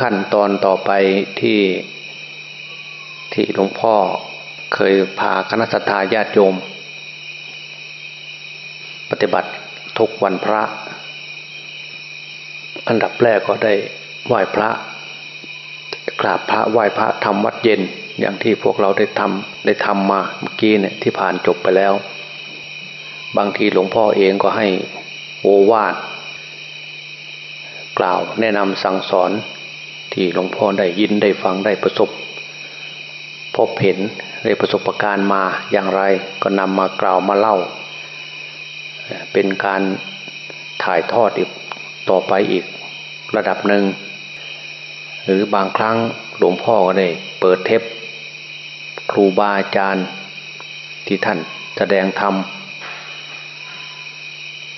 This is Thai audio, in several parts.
ขั้นตอนต่อไปที่ที่หลวงพ่อเคยพาคณะสัตยาญาติโยม ปฏิบัติทุกวันพระ อันดับแรกก็ได้ไหว้พระ กราบพระไหว้พระทำวัดเย็นอย่างที่พวกเราได้ทำได้ทำมาเมื่อกี้เนี่ยที่ผ่านจบไปแล้ว บางทีหลวงพ่อเองก็ให้โอวาทกล่าวแนะนำสั่งสอน ที่หลวงพ่อได้ยินได้ฟังได้ประสบ พบเห็นได้ประสบะการณ์มาอย่างไรก็นำมากล่าวมาเล่า เป็นการถ่ายทอดอีกต่อไปอีกระดับหนึ่ง หรือบางครั้งหลวงพ่อก็ได้เปิดเทปครูบาอาจารย์ที่ท่านแสดงธรรม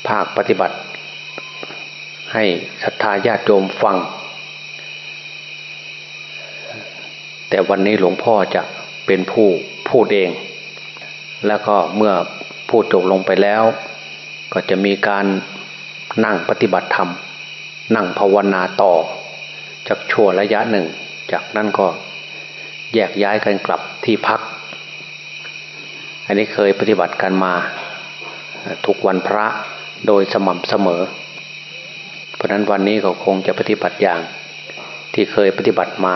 ภาคปฏิบัติ ให้ศรัทธาญาติโยมฟัง แต่วันนี้หลวงพ่อจะเป็นผู้พูดเอง แล้วก็เมื่อพูดจบลงไปแล้ว ก็จะมีการนั่งปฏิบัติธรรม นั่งภาวนาต่อจากชั่วระยะหนึ่ง จากนั้นก็แยกย้ายกันกลับที่พัก อันนี้เคยปฏิบัติกันมาทุกวันพระโดยสม่ำเสมอ เพราะนั้นวันนี้ก็คงจะปฏิบัติอย่างที่เคยปฏิบัติมา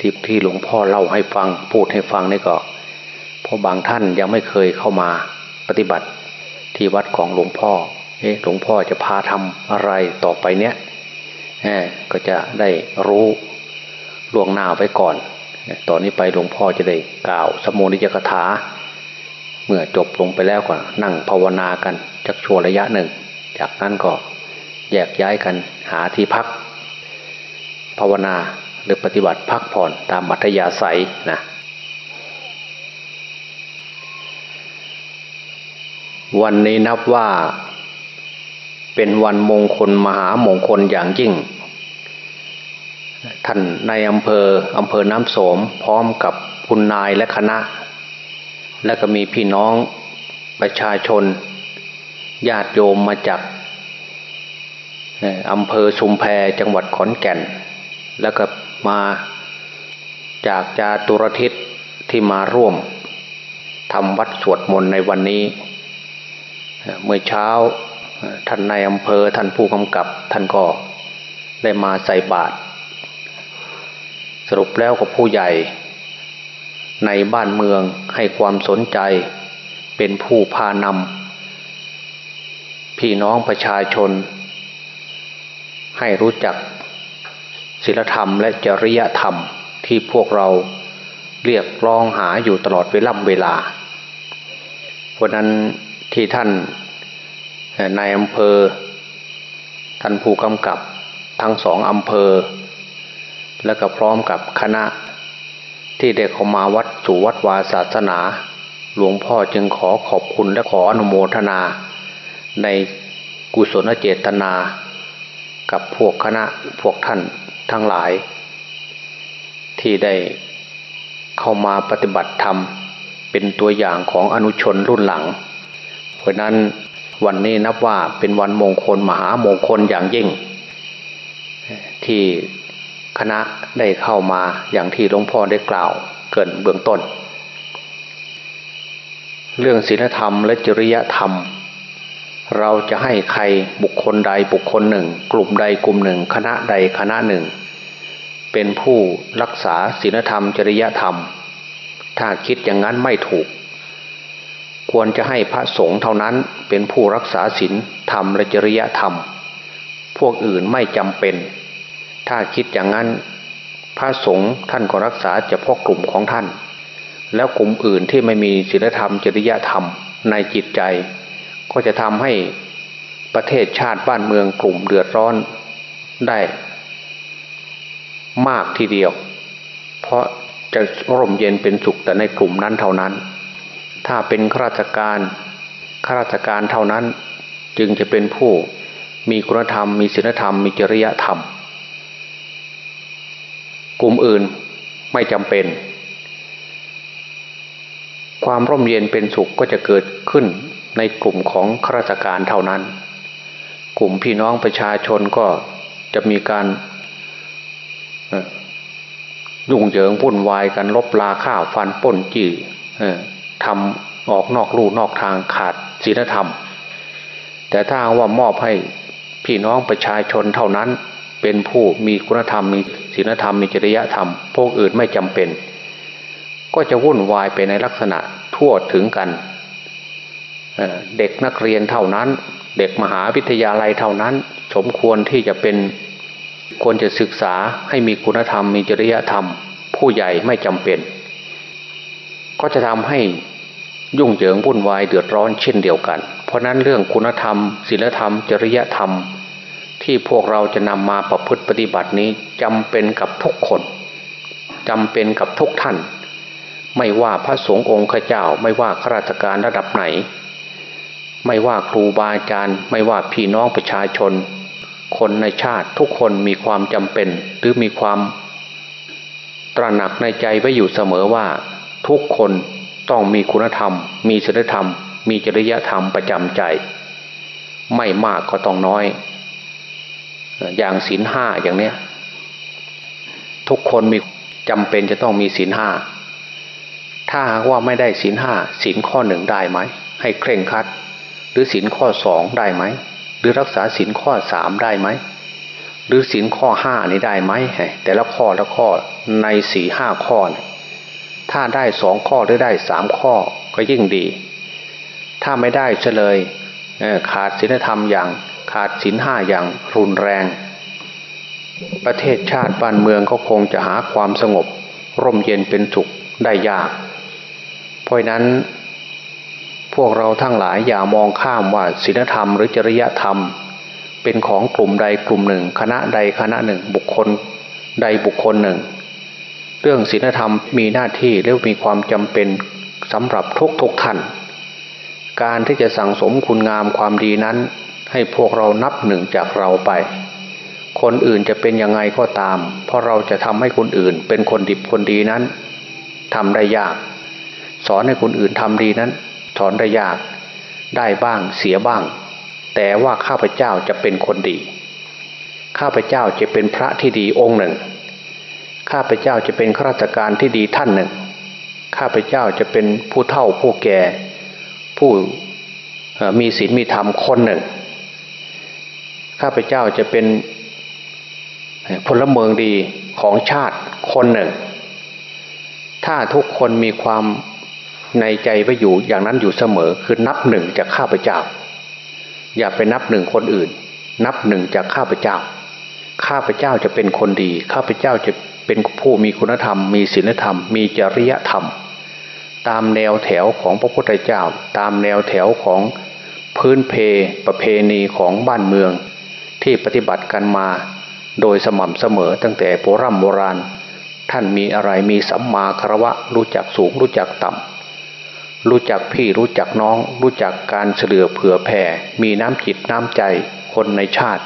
ที่ที่หลวงพ่อเล่าให้ฟังพูดให้ฟังนี่ก็เพราะบางท่านยังไม่เคยเข้ามาปฏิบัติที่วัดของหลวงพ่อเอ๊ะหลวงพ่อจะพาทำอะไรต่อไปเนี้ยก็จะได้รู้ล่วงหน้าไว้ก่อน ตอนนี้ไปหลวงพ่อจะได้กล่าวสมุนิจกถา เมื่อจบลงไปแล้วก็นั่งภาวนากันจักชั่วระยะหนึ่ง จากนั้นก็แยกย้ายกันหาที่พัก ภาวนา หรือปฏิบัติพักผ่อนตามมัธยาศัยนะวันนี้นับว่าเป็นวันมงคลมหามงคลอย่างยิ่ง ท่านในอำเภออำเภอน้ำโสมพร้อมกับคุณนายและคณะ และก็มีพี่น้องประชาชน ญาติโยมมาจากอำเภอชุมแพจังหวัดขอนแก่น แล้วก็ มาจากจาตุรทิศที่มาร่วมทำวัดสวดมนต์ในวันนี้ เมื่อเช้าท่านในอำเภอท่านผู้กำกับท่านก็ได้มาใส่บาตรสรุปแล้วกับผู้ใหญ่ ในบ้านเมืองให้ความสนใจเป็นผู้พานำพี่น้องประชาชน ให้รู้จัก ศีลธรรมและจริยธรรมที่พวกเราเรียกร้องหาอยู่ตลอดเวล่ำเวลา เพราะนั้นที่ท่านในอำเภอ ท่านผู้กำกับทั้งสองอำเภอ และก็พร้อมกับคณะที่ได้เข้ามาวัดสู่วัดวาศาสนา หลวงพ่อจึงขอขอบคุณและขออนุโมทนา ในกุศลเจตนา กับพวกคณะพวกท่าน ทั้งหลาย ที่ได้เข้ามาปฏิบัติธรรม เป็นตัวอย่างของอนุชนรุ่นหลัง เพราะนั้นวันนี้นับว่าเป็นวันมงคลมหามงคลอย่างยิ่ง ที่คณะได้เข้ามาอย่างที่หลวงพ่อได้กล่าวเกินเบื้องต้น เรื่องศีลธรรมและจริยธรรม เราจะให้ใครบุคคลใดบุคคลหนึ่ง กลุ่มใดกลุ่มหนึ่ง คณะใดคณะหนึ่ง เป็นผู้รักษาศีลธรรม จริยธรรม ถ้าคิดอย่างนั้นไม่ถูก ควรจะให้พระสงฆ์เท่านั้นเป็นผู้รักษาศีลธรรมและจริยธรรม พวกอื่นไม่จำเป็น ถ้าคิดอย่างนั้น พระสงฆ์ท่านก็รักษาเฉพาะกลุ่มของท่าน แล้วกลุ่มอื่นที่ไม่มีศีลธรรม จริยธรรมในจิตใจ ก็จะทำให้ประเทศชาติบ้านเมืองกลุ่มเดือดร้อนได้ มากทีเดียว เพราะจะร่มเย็นเป็นสุขแต่ในกลุ่มนั้นเท่านั้น ถ้าเป็นข้าราชการข้าราชการเท่านั้นจึงจะเป็นผู้มีคุณธรรม มีศีลธรรม มีจริยธรรม กลุ่มอื่นไม่จำเป็น ความร่มเย็นเป็นสุขก็จะเกิดขึ้นในกลุ่มของข้าราชการเท่านั้น กลุ่มพี่น้องประชาชนก็จะมีการ ยุ่งเหยิงวุ่นวายกันลบลาข้าวฟันป้นจี้ทำออกนอกลู่นอกทางขาดศีลธรรม แต่ถ้าว่ามอบให้พี่น้องประชาชนเท่านั้น เป็นผู้มีคุณธรรมมีศีลธรรมมีจริยธรรม พวกอื่นไม่จำเป็น ก็จะวุ่นวายไปในลักษณะทั่วถึงกันเด็กนักเรียนเท่านั้น เด็กมหาวิทยาลัยเท่านั้น สมควรที่จะเป็น ควรจะศึกษาให้มีคุณธรรมมีจริยธรรม ผู้ใหญ่ไม่จำเป็น ก็จะทำให้ยุ่งเหยิงวุ่นวายเดือดร้อนเช่นเดียวกัน เพราะนั้นเรื่องคุณธรรมศีลธรรม จริยธรรม ที่พวกเราจะนำมาประพฤติปฏิบัตินี้จำเป็นกับทุกคนจำเป็นกับทุกท่าน ไม่ว่าพระสงฆ์องค์ข้าเจ้า ไม่ว่าข้าราชการระดับไหน ไม่ว่าครูบาอาจารย์ ไม่ว่าพี่น้องประชาชน คนในชาติทุกคนมีความจำเป็น หรือมีความ ตระหนักในใจไว้อยู่เสมอว่า ทุกคนต้องมีคุณธรรม มีศีลธรรม มีจริยธรรมประจำใจ ไม่มากก็ต้องน้อย อย่างศีลห้าอย่างเนี้ย ทุกคนมีจำเป็นจะต้องมีศีลห้าถ้าหากว่าไม่ได้ศีลห้าศีลข้อหนึ่งได้ไหม ให้เคร่งคัด หรือศีลข้อสองได้ไหม หรือรักษาศีลข้อสามได้ไหมหรือศีลข้อห้านี่ได้ไหมแต่ละข้อละข้อในสี่ห้าข้อถ้าได้สองข้อหรือได้สามข้อก็ยิ่งดี ถ้าไม่ได้เฉลยขาดศีลธรรมอย่างขาดศีลห้าอย่างรุนแรง ประเทศชาติบ้านเมืองก็คงจะหาความสงบ ร่มเย็นเป็นสุขได้ยาก เพราะนั้น พวกเราทั้งหลายอย่ามองข้ามว่าศีลธรรมหรือจริยธรรม เป็นของกลุ่มใดกลุ่มหนึ่ง คณะใดคณะหนึ่ง บุคคลใดบุคคลหนึ่ง เรื่องศีลธรรมมีหน้าที่และมีความจำเป็นสำหรับทุกทุกท่าน การที่จะสั่งสมคุณงามความดีนั้น ให้พวกเรานับหนึ่งจากเราไป คนอื่นจะเป็นยังไงก็ตาม เพราะเราจะทำให้คนอื่น เป็นคนดิบคนดีนั้นทำได้ยาก สอนให้คนอื่นทำดีนั้น ถอนได้ยากได้บ้างเสียบ้าง แต่ว่าข้าพเจ้าจะเป็นคนดี ข้าพเจ้าจะเป็นพระที่ดีองค์หนึ่ง ข้าพเจ้าจะเป็นข้าราชการที่ดีท่านหนึ่ง ข้าพเจ้าจะเป็นผู้เฒ่าผู้แก่ ผู้มีศีลมีธรรมคนหนึ่ง ข้าพเจ้าจะเป็นพลเมืองดีของชาติคนหนึ่ง ถ้าทุกคนมีความ ในใจไว้อยู่อย่างนั้นอยู่เสมอคือนับหนึ่งจากข้าพเจ้า อย่าไปนับหนึ่งคนอื่น นับหนึ่งจากข้าพเจ้า ข้าพเจ้าจะเป็นคนดี ข้าพเจ้าจะเป็นผู้มีคุณธรรม มีศีลธรรม มีจริยธรรม ตามแนวแถวของพระพุทธเจ้า ตามแนวแถวของพื้นเพประเพณีของบ้านเมือง ที่ปฏิบัติกันมาโดยสม่ำเสมอตั้งแต่โบรโบราณ ท่านมีอะไรมีสัมมาคารวะรู้จักสูงรู้จักต่ำ รู้จักพี่รู้จักน้อง รู้จักการเฉลือเผื่อแผ่ มีน้ำจิตน้ำใจคนในชาติ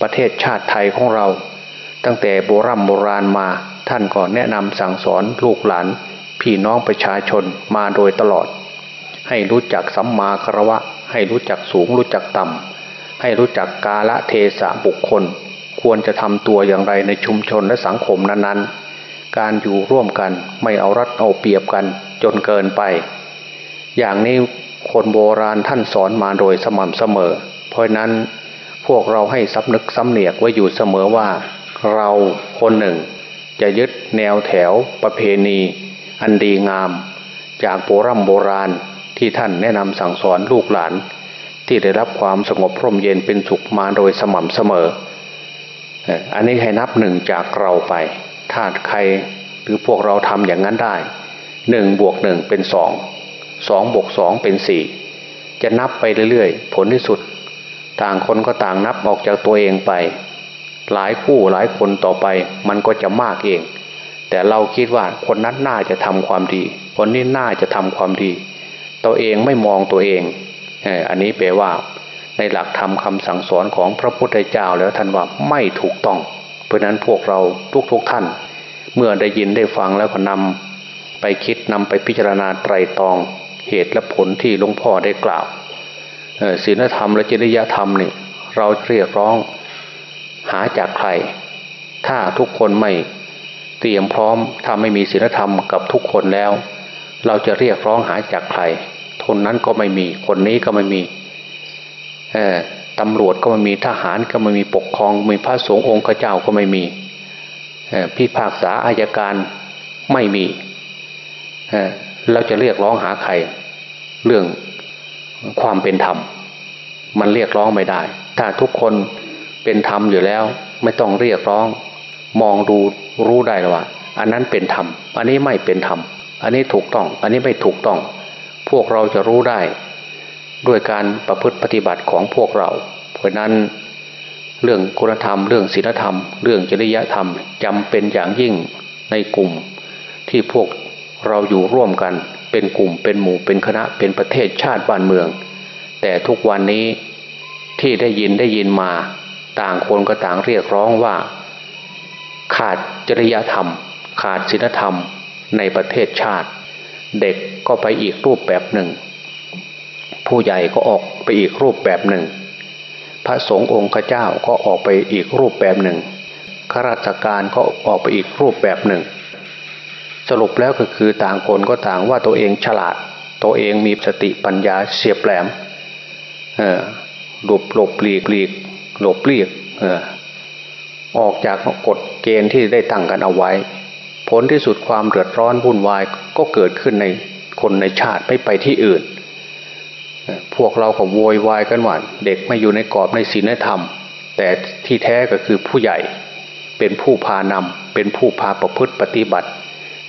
ประเทศชาติไทยของเรา ตั้งแต่โบรโบราณมาท่านก็แนะนำสั่งสอนลูกหลาน พี่น้องประชาชนมาโดยตลอด ให้รู้จักสัมมาคารวะ ให้รู้จักสูงรู้จักต่ำให้รู้จักกาละเทศะบุคคล ควรจะทำตัวอย่างไรในชุมชนและสังคมนั้นๆ การอยู่ร่วมกันไม่เอารัดเอาเปรียบกันจนเกินไป อย่างนี้คนโบราณท่านสอนมาโดยสม่ำเสมอ เพราะนั้นพวกเราให้สำนึกสำเนียกไว้อยู่เสมอว่า เราคนหนึ่ง จะยึดแนวแถวประเพณี อันดีงาม จากโบรโบราณที่ท่านแนะนำสั่งสอนลูกหลาน ที่ได้รับความสงบพร่มเย็นเป็นสุขมาโดยสม่ำเสมอ อันนี้ให้นับหนึ่งจากเราไปถ้าใครหรือพวกเราทำอย่างนั้นได้หนึ่งบวกหนึ่งเป็นสอง สองบวกสองเป็นสี่จะนับไปเรื่อยๆ ผลที่สุด ต่างคนก็ต่างนับออกจากตัวเองไป หลายคู่หลายคนต่อไป มันก็จะมากเอง แต่เราคิดว่าคนนั้นน่าจะทำความดี คนนี้น่าจะทำความดี ตัวเองไม่มองตัวเองอันนี้แปลว่า ในหลักธรรมคาสั่งสอนของพระพุทธเจ้าแล้วท่านว่าไม่ถูกต้อง เพราะนั้นพวกเราทุกๆทท่าน เมื่อได้ยินได้ฟังแล้วก็นำไปคิดนำไปพิจารณาไตรตรอง เหตุและผลที่หลวงพ่อได้กล่าวศีลธรรมและจริยธรรมนี่เราเรียกร้องหาจากใคร ถ้าทุกคนไม่เตรียมพร้อมถ้าไม่มีศีลธรรมกับทุกคนแล้ว เราจะเรียกร้องหาจากใครคนนั้นก็ไม่มีคนนี้ก็ไม่มีตำรวจก็ไม่มีทหารก็ไม่มีปกครองมีพระสงฆ์องค์เจ้าก็ไม่มีพิพากษาอายการไม่มี เราจะเรียกร้องหาใคร เรื่องความเป็นธรรม มันเรียกร้องไม่ได้ ถ้าทุกคนเป็นธรรมอยู่แล้ว ไม่ต้องเรียกร้อง มองดูรู้ได้ว่า อันนั้นเป็นธรรม อันนี้ไม่เป็นธรรม อันนี้ถูกต้อง อันนี้ไม่ถูกต้อง พวกเราจะรู้ได้ ด้วยการประพฤติปฏิบัติของพวกเรา เพราะนั้นเรื่องคุณธรรม เรื่องศีลธรรม เรื่องจริยธรรมจำเป็นอย่างยิ่งในกลุ่มที่พวก เราอยู่ร่วมกันเป็นกลุ่มเป็นหมู่เป็นคณะเป็นประเทศชาติบ้านเมือง แต่ทุกวันนี้ที่ได้ยินได้ยินมา ต่างคนก็ต่างเรียกร้องว่า ขาดจริยธรรม ขาดศีลธรรมในประเทศชาติ เด็กก็ไปอีกรูปแบบหนึ่ง ผู้ใหญ่ก็ออกไปอีกรูปแบบหนึ่ง พระสงฆ์องค์เจ้าก็ออกไปอีกรูปแบบหนึ่งข้าราชการก็ออกไปอีกรูปแบบหนึ่ง สรุปแล้วก็คือต่างคนก็ต่างว่าตัวเองฉลาด ตัวเองมีสติปัญญาเฉียบแหลมหลบหลบหลีกหลีกหลบเลีกออกจากกฎเกณฑ์ที่ได้ตั้งกันเอาไว้ ผลที่สุดความเดือดร้อนวุ่นวายก็เกิดขึ้นในคนในชาติไม่ไปที่อื่น พวกเราก็โวยวายกันว่าเด็กไม่อยู่ในกรอบในศีลธรรม แต่ที่แท้ก็คือผู้ใหญ่เป็นผู้พานำเป็นผู้พาประพฤติปฏิบัติ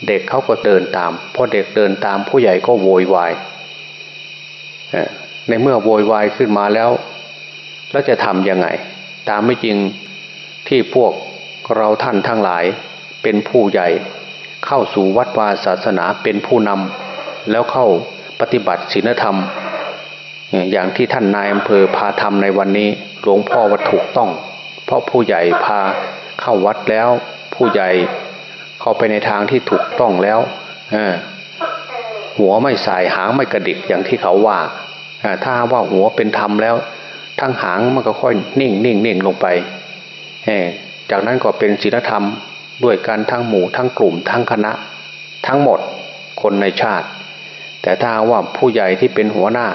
เด็กเขาก็เดินตามพอเด็กเดินตามผู้ใหญ่ก็โวยวายในเมื่อโวยวายขึ้นมาแล้วแล้วจะทำยังไง ตามไม่จริงที่พวกเราท่านทั้งหลายเป็นผู้ใหญ่ เข้าสู่วัดวาศาสนาเป็นผู้นำแล้วเข้าปฏิบัติศีลธรรม อย่างที่ท่านนายอำเภอพาทำในวันนี้หลวงพ่อว่าถูกต้อง เพราะผู้ใหญ่พาเข้าวัดแล้วผู้ใหญ่ เข้าไปในทางที่ถูกต้องแล้วหัวไม่สายหางไม่กระดิกอย่างที่เขาว่าถ้าว่าหัวเป็นธรรมแล้ว ทั้งหางมันก็ค่อยนิ่งนิ่งนิ่งลงไปจากนั้นก็เป็นศีลธรรมด้วยกันทั้งหมู่ทั้งกลุ่มทั้งคณะ ทั้งหมดคนในชาติ แต่ถ้าว่าผู้ใหญ่ที่เป็นหัวหน้า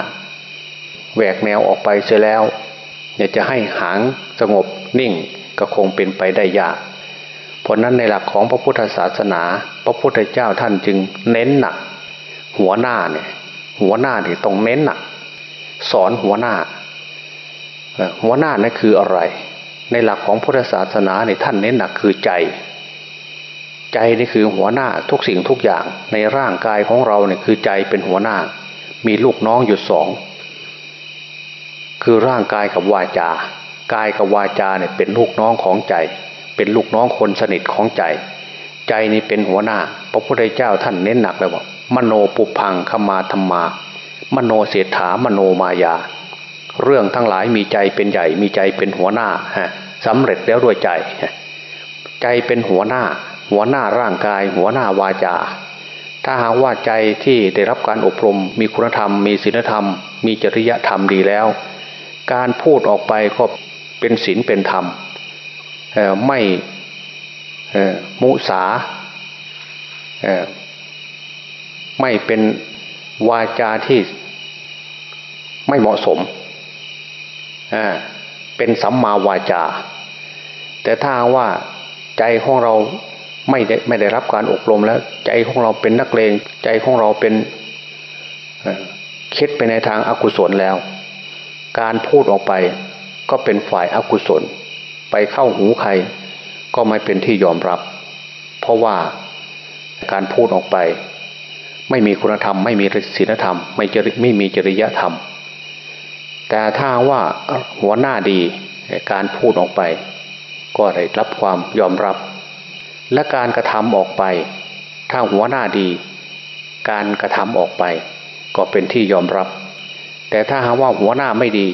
แหวกแนวออกไปเสียแล้วอยากจะให้หางสงบนิ่งก็คงเป็นไปได้ยาก เพราะนั้นในหลักของพระพุทธศาสนา พระพุทธเจ้าท่านจึงเน้นหนัก หัวหน้าเนี่ย หัวหน้าเนี่ยต้องเน้นหนัก สอนหัวหน้า หัวหน้านั่นคืออะไร ในหลักของพุทธศาสนาเนี่ยท่านเน้นหนักคือใจ ใจนี่คือหัวหน้าทุกสิ่งทุกอย่างในร่างกายของเราเนี่ยคือใจเป็นหัวหน้า มีลูกน้องอยู่สองคือร่างกายกับวาจา กายกับวาจาเนี่ยเป็นลูกน้องของใจ เป็นลูกน้องคนสนิทของใจ ใจนี้เป็นหัวหน้า พระพุทธเจ้าท่านเน้นหนักเลยว่ามโนปุพังขมาธรรมา มโนเสถามโนมายา เรื่องทั้งหลายมีใจเป็นใหญ่ มีใจเป็นหัวหน้าฮะสำเร็จแล้วด้วยใจ ใจเป็นหัวหน้า หัวหน้าร่างกาย หัวหน้าวาจา ถ้าหากว่าใจที่ได้รับการอบรม มีคุณธรรม มีศีลธรรม มีจริยธรรมดีแล้ว การพูดออกไปก็เป็นศีลเป็นธรรม ไม่มุสาไม่เป็นวาจาที่ไม่เหมาะสม เป็นสัมมาวาจา แต่ถ้าว่าใจของเราไม่ได้ไม่ได้รับการอบรมแล้ว ใจของเราเป็นนักเลงใจของเราเป็นคิดไปในทางอากุศลแล้ว การพูดออกไปก็เป็นฝ่ายอากุศล ไปเข้าหูใคร ก็ไม่เป็นที่ยอมรับ เพราะว่าการพูดออกไป ไม่มีคุณธรรม ไม่มีศีลธรรม ไม่จริไม่มีจริยธรรม แต่ถ้าว่าหัวหน้าดีการพูดออกไป ก็ได้รับความยอมรับ และการกระทำออกไป ถ้าหัวหน้าดี การกระทำออกไป ก็เป็นที่ยอมรับ แต่ถ้าหาว่าหัวหน้าไม่ดี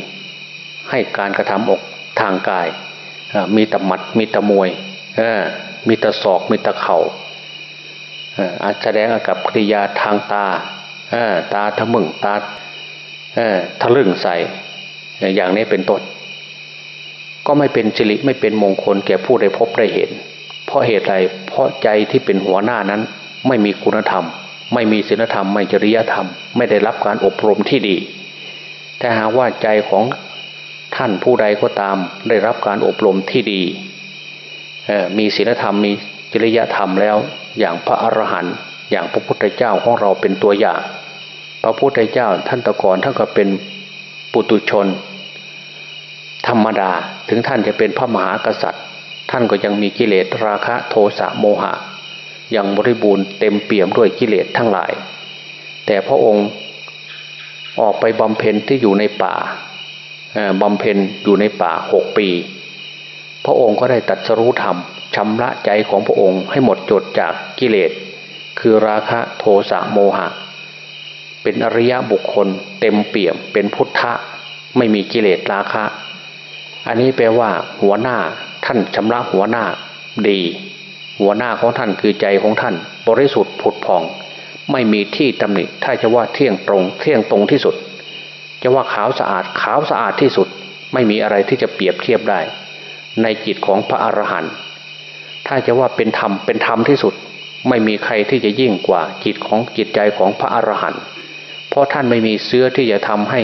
ให้การกระทำออกทางกาย มีตะมัด มีตะมวยมีตะศอกมีตะเข่าอาจแสดงกับกริยาทางตาตาทะมึงตาทะลึ่งใส่อย่างนี้เป็นต้นก็ไม่เป็นจิริไม่เป็นมงคลแก่ผู้ได้พบได้เห็น เพราะเหตุไรเพราะใจที่เป็นหัวหน้านั้น ไม่มีคุณธรรม ไม่มีศีลธรรม ไม่จริยธรรม ไม่ได้รับการอบรมที่ดีแต่หากว่าใจของ ท่านผู้ใดก็ตามได้รับการอบรมที่ดี มีศีลธรรมมีจริยธรรมแล้ว อย่างพระอรหันต์อย่างพระพุทธเจ้าของเราเป็นตัวอย่าง พระพุทธเจ้าท่านตะกอนท่านก็เป็นปุตุชน ธรรมดาถึงท่านจะเป็นพระมหากษัตริย์ ท่านก็ยังมีกิเลสราคะโทสะโมหะยังบริบูรณ์เต็มเปี่ยมด้วยกิเลสทั้งหลาย แต่พระองค์ออกไปบำเพ็ญที่อยู่ในป่า บำเพ็ญอยู่ในป่าหกปี พระองค์ก็ได้ตัดสรู้ธรรมชำระใจของพระองค์ให้หมดจดจากกิเลส คือราคะโทสะโมหะ เป็นอริยบุคคลเต็มเปี่ยมเป็นพุทธะไม่มีกิเลสราคะ อันนี้แปลว่า หัวหน้าท่านชำระหัวหน้าดี หัวหน้าของท่านคือใจของท่าน บริสุทธิ์ผุดผ่อง ไม่มีที่ตำหนิถ้าจะว่าเที่ยงตรง เที่ยงตรงที่สุด จะว่าขาวสะอาดขาวสะอาดที่สุดไม่มีอะไรที่จะเปรียบเทียบได้ ในจิตของพระอรหันต์ถ้าจะว่าเป็นธรรมเป็นธรรมที่สุด ไม่มีใครที่จะยิ่งกว่าจิตของจิตใจของพระอรหันต์เพราะท่านไม่มีเสื้อที่จะทำให้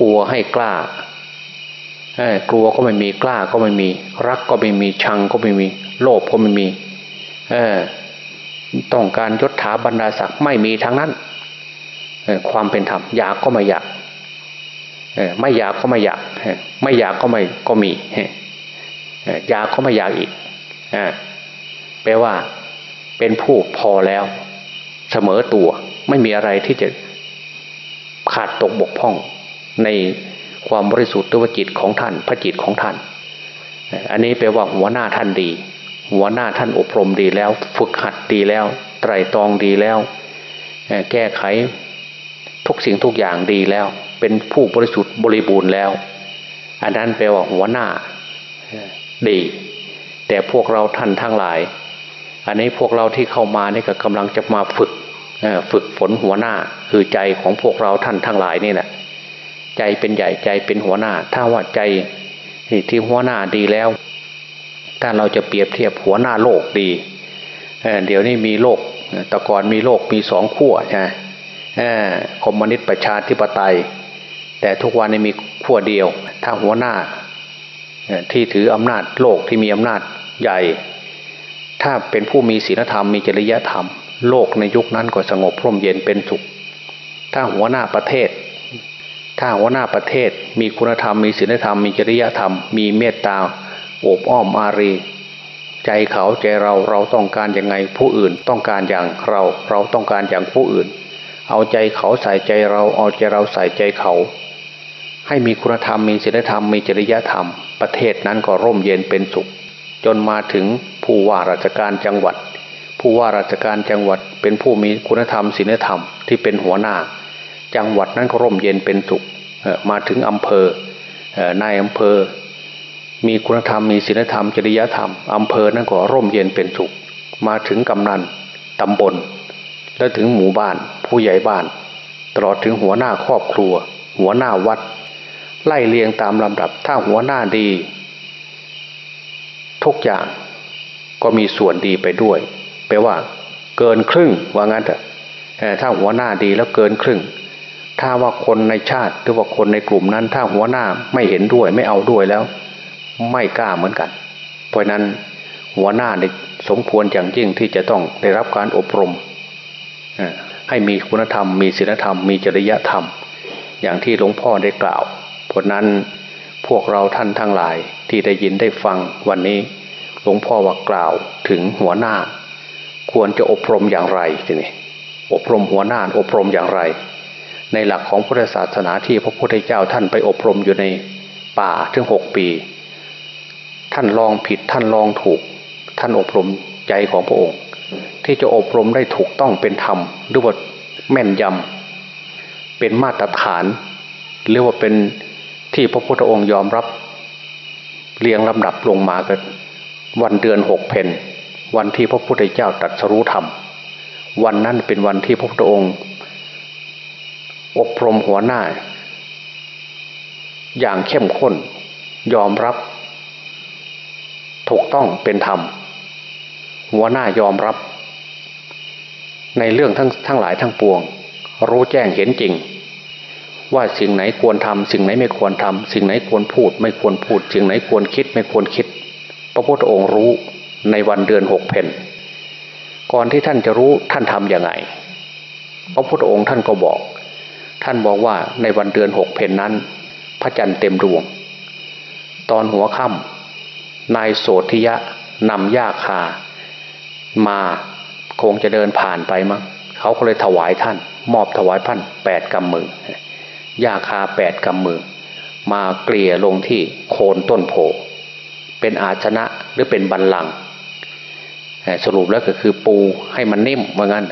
กลัวให้กล้ากลัวก็ไม่มีกล้าก็ไม่มี รักก็ไม่มีชังก็ไม่มี โลภก็ไม่มีต้องการยศถาบรรดาศักดิ์ไม่มีทั้งนั้น ความเป็นธรรมอยากก็ไม่อยากไม่อยากก็ไม่อยากไม่อยากก็ไม่ก็มีอยากก็ไม่อยากอีกแปลว่าเป็นผู้พอแล้ว เสมอตัว ไม่มีอะไรที่จะขาดตกบกพร่อง ในความบริสุทธิ์ตัวจิตของท่าน พระจิตของท่าน อันนี้แปลว่าหัวหน้าท่านดี หัวหน้าท่านอบรมดีแล้ว ฝึกหัดดีแล้ว ไตรตรองดีแล้ว แก้ไข ทุกสิ่งทุกอย่างดีแล้ว เป็นผู้บริสุทธิ์บริบูรณ์แล้ว อันนั้นแปลว่าหัวหน้าดี แต่พวกเราท่านทั้งหลาย อันนี้พวกเราที่เข้ามานี่ก็กำลังจะมาฝึกฝึกฝนหัวหน้าคือใจของพวกเราท่านทั้งหลายนี่แหละใจเป็นใหญ่ใจเป็นหัวหน้า ถ้าว่าใจที่หัวหน้าดีแล้ว ถ้าเราจะเปรียบเทียบหัวหน้าโลกดีเเดี๋ยวนี้มีโลกแต่ก่อนมีโลกมีสองขั้วใช่ คอมมิวนิสต์ประชาธิปไตย แต่ทุกวันนี้มีขั้วเดียวถ้าหัวหน้าที่ถืออำนาจโลกที่มีอำนาจใหญ่ ถ้าเป็นผู้มีศีลธรรมมีจริยธรรม โลกในยุคนั้นก็สงบพร่มเย็นเป็นสุข ถ้าหัวหน้าประเทศ ถ้าหัวหน้าประเทศ มีคุณธรรมมีศีลธรรมมีจริยธรรม มีเมตตาโอบอ้อมอารี ใจเขาใจเราเราต้องการอย่างไงผู้อื่นต้องการอย่างเราเราต้องการอย่างผู้อื่น เอาใจเขาใส่ใจเราเอาใจเราใส่ใจเขา ให้มีคุณธรรมมีศีลธรรมมีจริยธรรม ประเทศนั้นก็ร่มเย็นเป็นสุข จนมาถึงผู้ว่าราชการจังหวัด ผู้ว่าราชการจังหวัดเป็นผู้มีคุณธรรมศีลธรรมที่เป็นหัวหน้า จังหวัดนั้นก็ร่มเย็นเป็นสุขมาถึงอำเภอนายอำเภอ มีคุณธรรมมีศีลธรรมจริยธรรมอำเภอนั้นก็ร่มเย็นเป็นสุข มาถึงกำนันตำบล แล้วถึงหมู่บ้าน ผู้ใหญ่บ้าน ตลอดถึงหัวหน้าครอบครัว หัวหน้าวัด ไล่เรียงตามลำดับ ถ้าหัวหน้าดี ทุกอย่างก็มีส่วนดีไปด้วยแปลว่า เกินครึ่งว่างั้นเถอะถ้าหัวหน้าดีแล้วเกินครึ่ง ถ้าว่าคนในชาติหรือว่าคนในกลุ่มนั้น ถ้าหัวหน้าไม่เห็นด้วยไม่เอาด้วยแล้ว ไม่กล้าเหมือนกัน เพราะนั้นหัวหน้าสมควรอย่างยิ่งที่จะต้องได้รับการอบรม ให้มีคุณธรรม มีศีลธรรม มีจริยธรรม อย่างที่หลวงพ่อได้กล่าว เพราะนั้นพวกเราท่านทั้งหลายที่ได้ยินได้ฟังวันนี้ หลวงพ่อว่ากล่าวถึงหัวหน้า ควรจะอบรมอย่างไรทีนี้อบรมหัวหน้าอบรมอย่างไร ในหลักของพุทธศาสนาที่พระพุทธเจ้าท่านไปอบรมอยู่ในป่าถึงหกปี ท่านลองผิดท่านลองถูก ท่านอบรมใจของพระองค์ ที่จะอบรมได้ถูกต้องเป็นธรรมหรือว่าแม่นยำเป็นมาตรฐาน หรือว่าเป็นที่พระพุทธองค์ยอมรับ เรียงลำดับลงมากันวันเดือนหกเพนวันที่พระพุทธเจ้าตรัสรู้ธรรม วันนั้นเป็นวันที่พระพุทธองค์ อบรมหัวหน้า อย่างเข้มข้นยอมรับ ถูกต้องเป็นธรรม หัวหน้ายอมรับ ในเรื่องทั้งทั้งหลายทั้งปวง รู้แจ้งเห็นจริง ว่าสิ่งไหนควรทำสิ่งไหนไม่ควรทำสิ่งไหนควรพูด ไม่ควรพูด สิ่งไหนควรคิด ไม่ควรคิด พระพุทธองค์รู้ในวันเดือนหกเพนก่อนที่ท่านจะรู้ท่านทำยังไง พระพุทธองค์ท่านก็บอก ท่านบอกว่าในวันเดือนหกเพนนั้น พระจันทร์เต็มดวง ตอนหัวค่ำนายโสธิยะนำยาคา มาคงจะเดินผ่านไปมั้งเขาก็เลยถวายท่าน มอบถวายพันแปดกำมือยาคาแปดกำมือ มาเกลี่ยลงที่โคนต้นโพเป็นอาชนะหรือเป็นบันลังสรุปแล้วก็คือปูให้มันนิ่มว่างั้น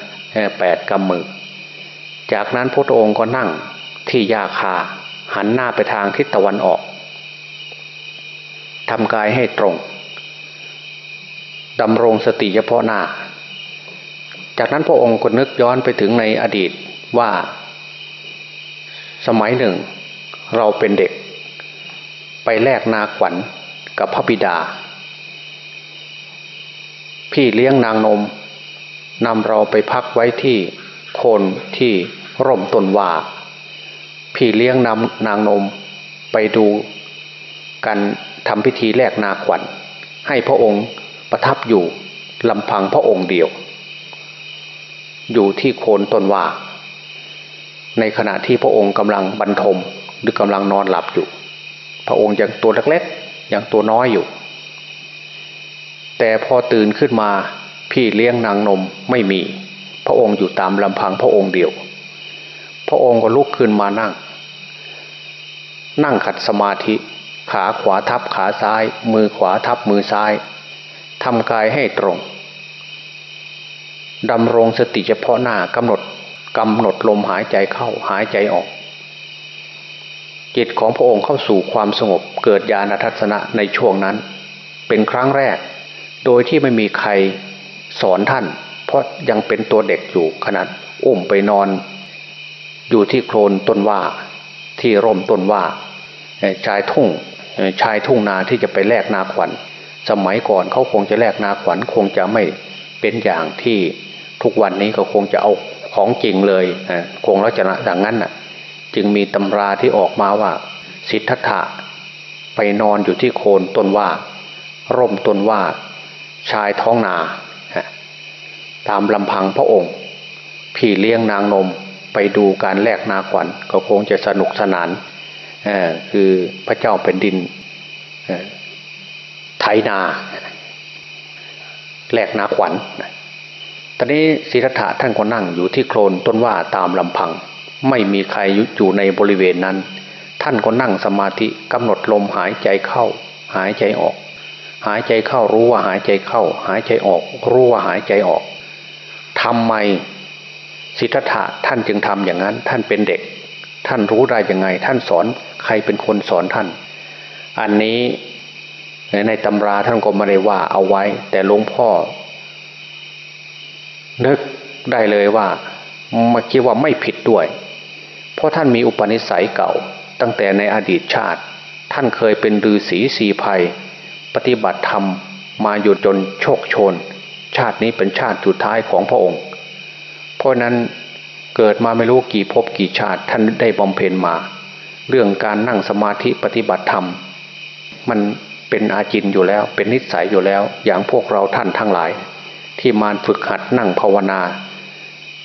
แปดกำมือ จากนั้นพระองค์ก็นั่งที่ยาคาหันหน้าไปทางทิศตะวันออกทำกายให้ตรง ดำรงสติเฉพาะหน้า จากนั้นพระองค์ก็นึกย้อนไปถึงในอดีตว่า สมัยหนึ่ง เราเป็นเด็ก ไปแลกนาขวัญกับพระบิดา พี่เลี้ยงนางนมนำเราไปพักไว้ที่โคนที่ร่มต้นว่า พี่เลี้ยงนำนางนมไปดูกันทำพิธีแลกนาขวัญให้พระองค์ ประทับอยู่ลำพังพระองค์เดียว อยู่ที่โคนต้นว่า ในขณะที่พระองค์กำลังบรรทมหรือกำลังนอนหลับอยู่ พระองค์ยังตัวเล็กๆยังตัวน้อยอยู่ แต่พอตื่นขึ้นมาพี่เลี้ยงนางนมไม่มี พระองค์อยู่ตามลำพังพระองค์เดียว พระองค์ก็ลุกขึ้นมานั่ง นั่งขัดสมาธิ ขาขวาทับขาซ้าย มือขวาทับมือซ้าย ทำกายให้ตรงดำรงสติเฉพาะหน้ากำหนดกำหนดลมหายใจเข้าหายใจออก จิตของพระองค์เข้าสู่ความสงบเกิดญาณทัศนะในช่วงนั้น เป็นครั้งแรก โดยที่ไม่มีใครสอนท่าน เพราะยังเป็นตัวเด็กอยู่ขนาดอุ้มไปนอน อยู่ที่โคลนต้นว่าที่ร่มต้นว่าชายทุ่งชายทุ่งนาที่จะไปแลกนาขวัญ สมัยก่อนเขาคงจะแลกนาขวัญคงจะไม่เป็นอย่างที่ทุกวันนี้ก็คงจะเอาของจริงเลยคงแล้วจะดังนั้นน่ะ จึงมีตำราที่ออกมาว่า สิทธัตถะไปนอนอยู่ที่โคนต้นว่า ร่มต้นว่า ชายท้องนาตามลำพังพระองค์ พี่เลี้ยงนางนมไปดูการแลกนาขวัญก็คงจะสนุกสนานคือพระเจ้าแผ่นดิน ไถนาแลกนาขวัญตอนนี้ศิรธะท่านก็นั่งอยู่ที่โคลนต้นว่าตามลำพัง ไม่มีใครอยู่ในบริเวณนั้น ท่านก็นั่งสมาธิกำหนดลมหายใจเข้า หายใจออก หายใจเข้ารู้ว่าหายใจเข้า หายใจออก รู้ว่าหายใจออกทำไมสิทธัตถะท่านจึงทำอย่างนั้น ท่านเป็นเด็ก ท่านรู้ได้ยังไง ท่านสอนใครเป็นคนสอนท่าน อันนี้ ในตำราท่านก็ไม่ได้ว่าเอาไว้ แต่หลวงพ่อ นึกได้เลยว่ามาคิดว่าไม่ผิดด้วย เพราะท่านมีอุปนิสัยเก่า ตั้งแต่ในอดีตชาติ ท่านเคยเป็นฤาษีสีภัย ปฏิบัติธรรมมาอยู่จนโชคชน ชาตินี้เป็นชาติสุดท้ายของพระองค์ เพราะนั้นเกิดมาไม่รู้กี่ภพกี่ชาติท่านได้บำเพ็ญมา เรื่องการนั่งสมาธิปฏิบัติธรรม มัน เป็นอาจินอยู่แล้ว เป็นนิสัยอยู่แล้ว อย่างพวกเราท่านทั้งหลาย ที่มาฝึกหัดนั่งภาวนา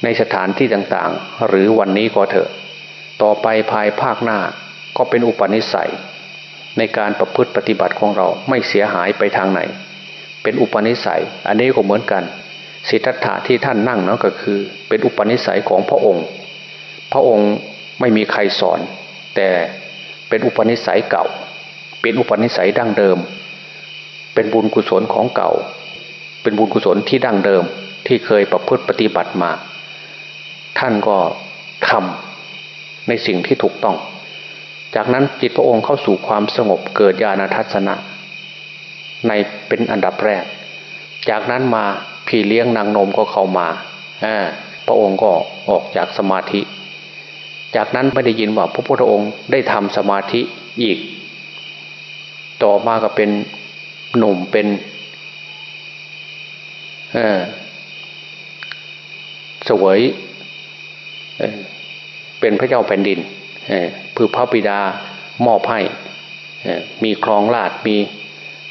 ในสถานที่ต่างๆ หรือวันนี้ก็เถอะ ต่อไปภายภาคหน้าก็เป็นอุปนิสัย ในการประพฤติปฏิบัติของเราไม่เสียหายไปทางไหน เป็นอุปนิสัย อันนี้ก็เหมือนกันสิทธัตถะที่ท่านนั่งนั่นก็คือ เป็นอุปนิสัยของพระองค์ พระองค์ไม่มีใครสอน แต่เป็นอุปนิสัยเก่า เป็นอุปนิสัยดั้งเดิม เป็นบุญกุศลของเก่า เป็นบุญกุศลที่ดั้งเดิมที่เคยประพฤติปฏิบัติมา ท่านก็ทำในสิ่งที่ถูกต้อง จากนั้นจิตพระองค์เข้าสู่ความสงบเกิดญาณทัศนะ ในเป็นอันดับแรก จากนั้นมาพี่เลี้ยงนางนมก็เข้ามาพระองค์ก็ออกจากสมาธิ จากนั้นไม่ได้ยินว่าพระพุทธองค์ได้ทำสมาธิอีก ต่อมาก็เป็นหนุ่มเป็นเออสวยเออเป็นพระเจ้าแผ่นดินเออคือพระบิดามอบให้เออมีครองราชมี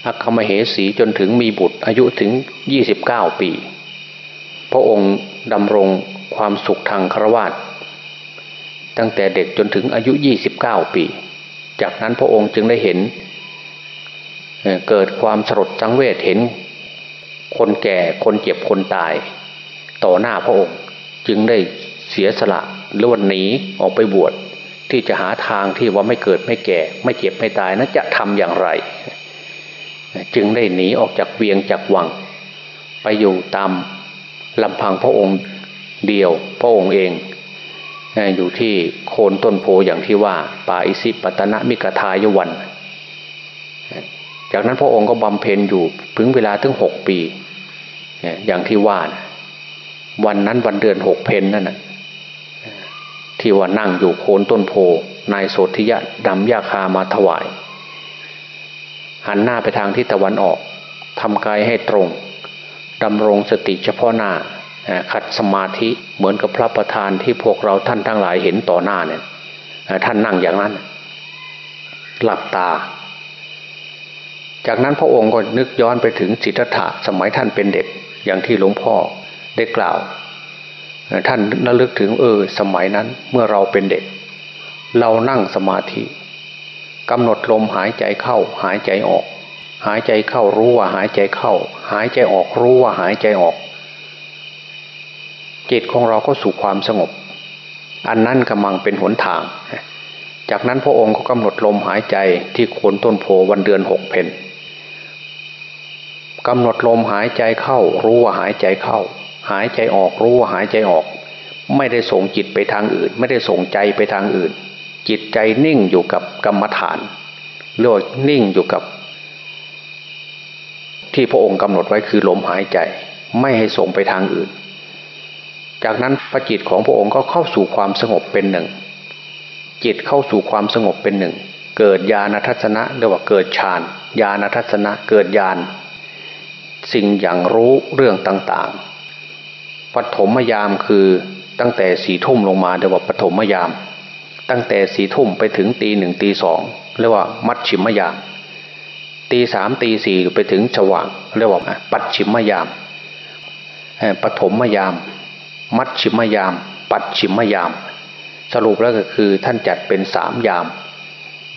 อัคมเหสีจนถึงมีบุตรอายุถึงยี่สิบเก้าปี พระองค์ดำรงความสุขทางครวาตตั้งแต่เด็กจนถึงอายุยี่สิบเก้าปี จากนั้นพระองค์จึงได้เห็น เกิดความสลดสังเวชเห็น คนแก่คนเจ็บคนตาย ต่อหน้าพระองค์ จึงได้เสียสละหรือว่าหนีออกไปบวชที่จะหาทางที่ว่าไม่เกิดไม่แก่ ไม่เจ็บไม่ตายนั้นจะทำอย่างไร จึงได้หนีออกจากเวียงจากวัง ไปอยู่ตามลำพังพระองค์เดียวพระองค์เองเอ่ออยู่ที่โคนต้นโพอย่างที่ว่าป่าอิสิปตนะมิกทายวัน จากนั้นพระองค์ก็บำเพ็ญอยู่ถึงเวลาถึงหกปี อย่างที่ว่านะวันนั้นวันเดือนหกเพนนั่นนะที่ว่านั่งอยู่โคนต้นโพนายโสธิยะนำยาคามาถวาย หันหน้าไปทางทิศตะวันออกทำกายให้ตรงดำรงสติเฉพาะหน้าขัดสมาธิเหมือนกับพระประธานที่พวกเราท่านทั้งหลายเห็นต่อหน้าเนี่ยท่านนั่งอย่างนั้น หลับตา จากนั้นพระองค์ก็นึกย้อนไปถึงสิทธัตถะสมัยท่านเป็นเด็กอย่างที่หลวงพ่อได้กล่าว ท่านระลึกถึงเออสมัยนั้นเมื่อเราเป็นเด็ก เรานั่งสมาธิกำหนดลมหายใจเข้าหายใจออก หายใจเข้ารู้ว่าหายใจเข้า หายใจออกรู้ว่าหายใจออก จิตของเราก็สู่ความสงบ อันนั้นกำลังเป็นหนทาง จากนั้นพระองค์ก็กำหนดลมหายใจที่โคนต้นโพวันเดือนหกเพน กำหนดลมหายใจเข้า รู้ว่าหายใจเข้า หายใจออกรู้ว่าหายใจออก ไม่ได้ส่งจิตไปทางอื่น ไม่ได้ส่งใจไปทางอื่น จิตใจนิ่งอยู่กับกรรมฐานเรียกนิ่งอยู่กับ ที่พระองค์กำหนดไว้คือลมหายใจ ไม่ให้ส่งไปทางอื่น จากนั้นพระจิตของพระองค์ก็เข้าสู่ความสงบเป็นหนึ่ง จิตเข้าสู่ความสงบเป็นหนึ่ง เกิดญาณทัศนะเรียกว่าเกิดฌานญาณทัศนะเกิดญาณ สิ่งอย่างรู้เรื่องต่างๆ ปฐมยามคือตั้งแต่สี่ทุ่มลงมาเรียกว่าปฐมยาม ตั้งแต่สี่ทุ่มไปถึงตีหนึ่งตีสองเรียกว่ามัดชิมยาม ตีสามตีสี่ไปถึงสว่างเรียกว่าปัดชิมยาม ปฐมยาม มัดชิมยาม ปัดชิมยาม สรุปแล้วก็คือท่านจัดเป็นสามยาม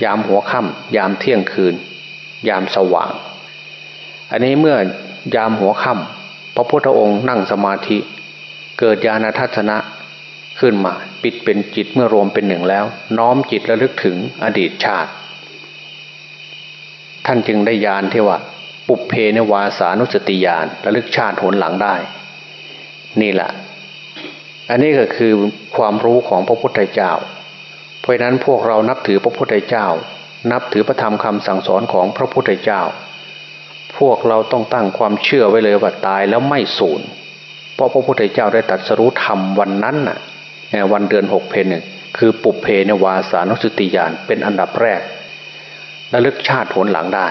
ยามหัวค่ำยามเที่ยงคืน ยามสว่าง อันนี้เมื่อ ยามหัวค่ำพระพุทธองค์นั่งสมาธิ เกิดญาณทัศนะขึ้นมา ปิดเป็นจิตเมื่อรวมเป็นหนึ่งแล้ว น้อมจิตระลึกถึงอดีตชาติ ท่านจึงได้ญาณที่ว่า ปุเพนวาสานุสติญาณระลึกชาติหนหลังได้ นี่แหละอันนี้ก็คือความรู้ของพระพุทธเจ้า เพราะฉะนั้นพวกเรานับถือพระพุทธเจ้า นับถือพระธรรมคำสั่งสอนของพระพุทธเจ้า พวกเราต้องตั้งความเชื่อไว้เลยว่าตายแล้วไม่สูญเพราะพระพุทธเจ้าได้ตรัสรู้ธรรมวันนั้นน่ะวันเดือนหกเพนเนี่ยคือปุเพนวาสานุสติญาณเป็นอันดับแรกระลึกชาติผลหลังได้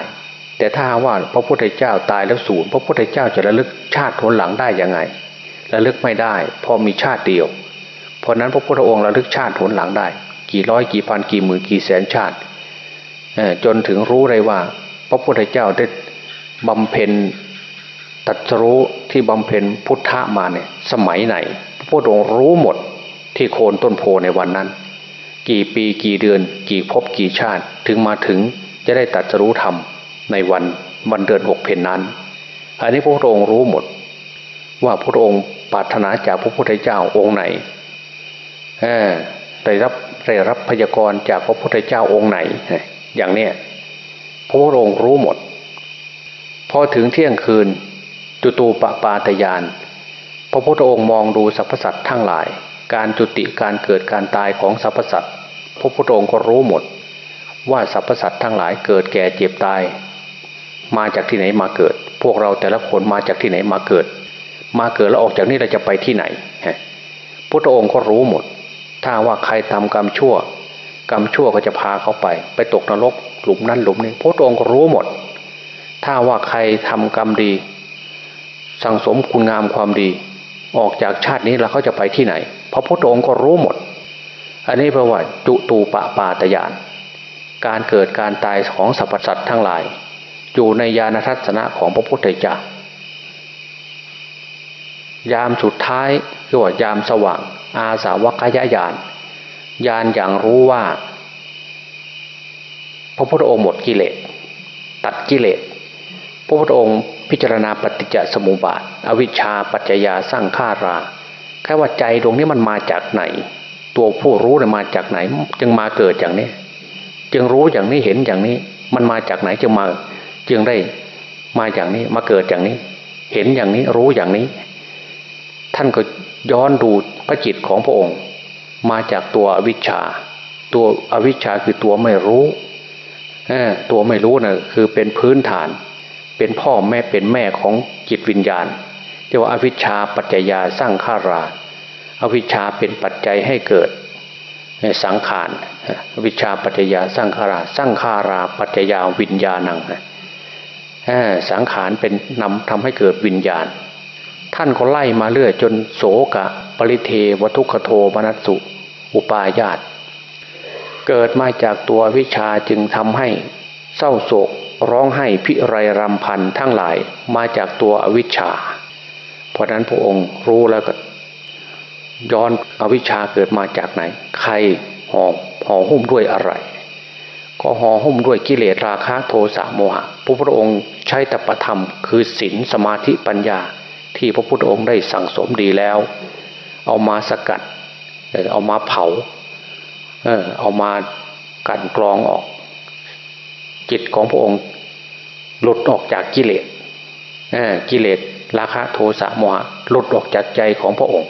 แต่ถ้าว่าพระพุทธเจ้าตายแล้วสูญพระพุทธเจ้าจะระลึกชาติผลหลังได้ยังไงระลึกไม่ได้เพอมีชาติเดียว เพราะนั้นพระพุทธองค์ระลึกชาติผลหลังได้ กี่ร้อยกี่พันกี่หมื่นกี่แสนชาติจนถึงรู้เลยว่า พระพุทธเจ้าได้ บำเพ็ญตรัสรู้ที่บำเพ็ญพุทธะมาเนี่ยสมัยไหนพระองค์รู้หมดที่โคนต้นโพในวันนั้น กี่ปีกี่เดือน กี่ภพกี่ชาติ ถึงมาถึงจะได้ตรัสรู้ธรรมในวันวันเดือนหกเพนนั้น อันนี้พระองค์รู้หมด ว่าพระองค์ปรารถนาจากพระพุทธเจ้าองค์ไหนเออได้รับได้รับพยากรณ์จากพระพุทธเจ้าองค์ไหน อย่างเนี้ยพระองค์รู้หมด พอถึงเที่ยงคืนจุตูปปาตยาน พระพุทธองค์มองดูสรรพสัตว์ทั้งหลาย การจุติการเกิดการตายของสรรพสัตว์พระพุทธองค์ก็รู้หมด ว่าสรรพสัตว์ทั้งหลายเกิดแก่เจ็บตาย มาจากที่ไหนมาเกิด พวกเราแต่ละคนมาจากที่ไหนมาเกิด มาเกิดแล้วออกจากนี้เราจะไปที่ไหนฮะพุทธองค์ก็รู้หมด ถ้าว่าใครทำกรรมชั่ว กรรมชั่วก็จะพาเขาไป ไปตกนรกหลุมนั้นหลุมนี้พระองค์ก็รู้หมด ถ้าว่าใครทำกรรมดี สั่งสมคุณงามความดี ออกจากชาตินี้แล้วเขาจะไปที่ไหน พระพุทธองค์ก็รู้หมด อันนี้แปลว่าจุตูปะปาตยาน การเกิดการตายของสรรพสัตว์ทั้งหลาย อยู่ในญาณทัศนะของพระพุทธเจ้ายามสุดท้ายคือว่ายามสว่าง อาสาวกยญาณญาณอย่างรู้ว่า พระพุทธองค์หมดกิเลสตัดกิเลส ระพุทธองค์พิจารณาปฏิจจสมุปบาท อวิชชาปัจจยาสร้างข้าราแค่ว่าใจดวงนี้มันมาจากไหน ตัวผู้รู้เนี่ยมาจากไหน จึงมาเกิดอย่างนี้ จึงรู้อย่างนี้เห็นอย่างนี้ มันมาจากไหนจึงมา จึงได้มาอย่างนี้มาเกิดอย่างนี้ เห็นอย่างนี้รู้อย่างนี้ ท่านก็ย้อนดูพระจิตของพระองค์ มาจากตัวอวิชชา ตัวอวิชชาคือตัวไม่รู้ตัวไม่รู้นะ่ะคือเป็นพื้นฐาน เป็นพ่อแม่เป็นแม่ของจิตวิญญาณเรียกว่าอวิชชาปัจจยาสร้างข้าราอวิชชาเป็นปัจจัยให้เกิดสังขารวิชาปัจจยาสร้างขาราสร้างขาราปัจจยาวิญญาณังสังขารเป็นนำทำให้เกิดวิญญาณ ท่านก็ไล่มาเรื่อยจนโสกะ ปริเทวทุกโทมนัสสุ อุปายาต เกิดมาจากตัววิชาจึงทำให้เศร้าโศก ร้องไห้พิไรรำพันทั้งหลายมาจากตัวอวิชชา เพราะนั้นพระองค์รู้แล้วก็ย้อนอวิชชาเกิดมาจากไหน ใครห่อห่อหุ้มด้วยอะไร ก็ห่อหุ้มด้วยกิเลสราคะโทสะโมหะพระพุทธองค์ใช้ตปธรรม คือศีลสมาธิปัญญา ที่พระพุทธองค์ได้สั่งสมดีแล้ว เอามาสกัดเอามาเผา เออเอามากันกรองออก จิตของพระองค์ หลุดออกจากกิเลสกิเลสราคะโทสะโมหะหลุดออกจากใจของพระองค์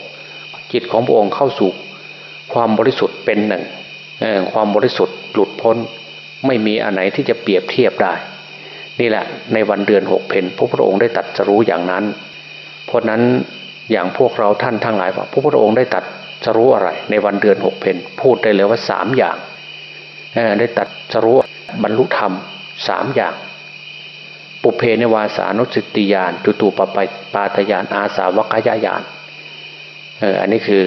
จิตของพระองค์เข้าสู่ความบริสุทธิ์เป็นหนึ่งความบริสุทธิ์หลุดพ้นไม่มีอันไหนที่จะเปรียบเทียบได้ นี่แหละในวันเดือนหกเพนพระพุทธองค์ได้ตัดจะรู้อย่างนั้น เพราะนั้นอย่างพวกเราท่านทั้งหลายว่าพระพุทธองค์ได้ตัดจะรู้อะไร ในวันเดือนหกเพนพูดได้เลยว่าสามอย่างได้ตัดจะรู้บรรลุธรรม สามอย่าง ปุเพนวาสานุสติยานจุตูปปปาตยานอาสาวกายญาณอันนี้คือ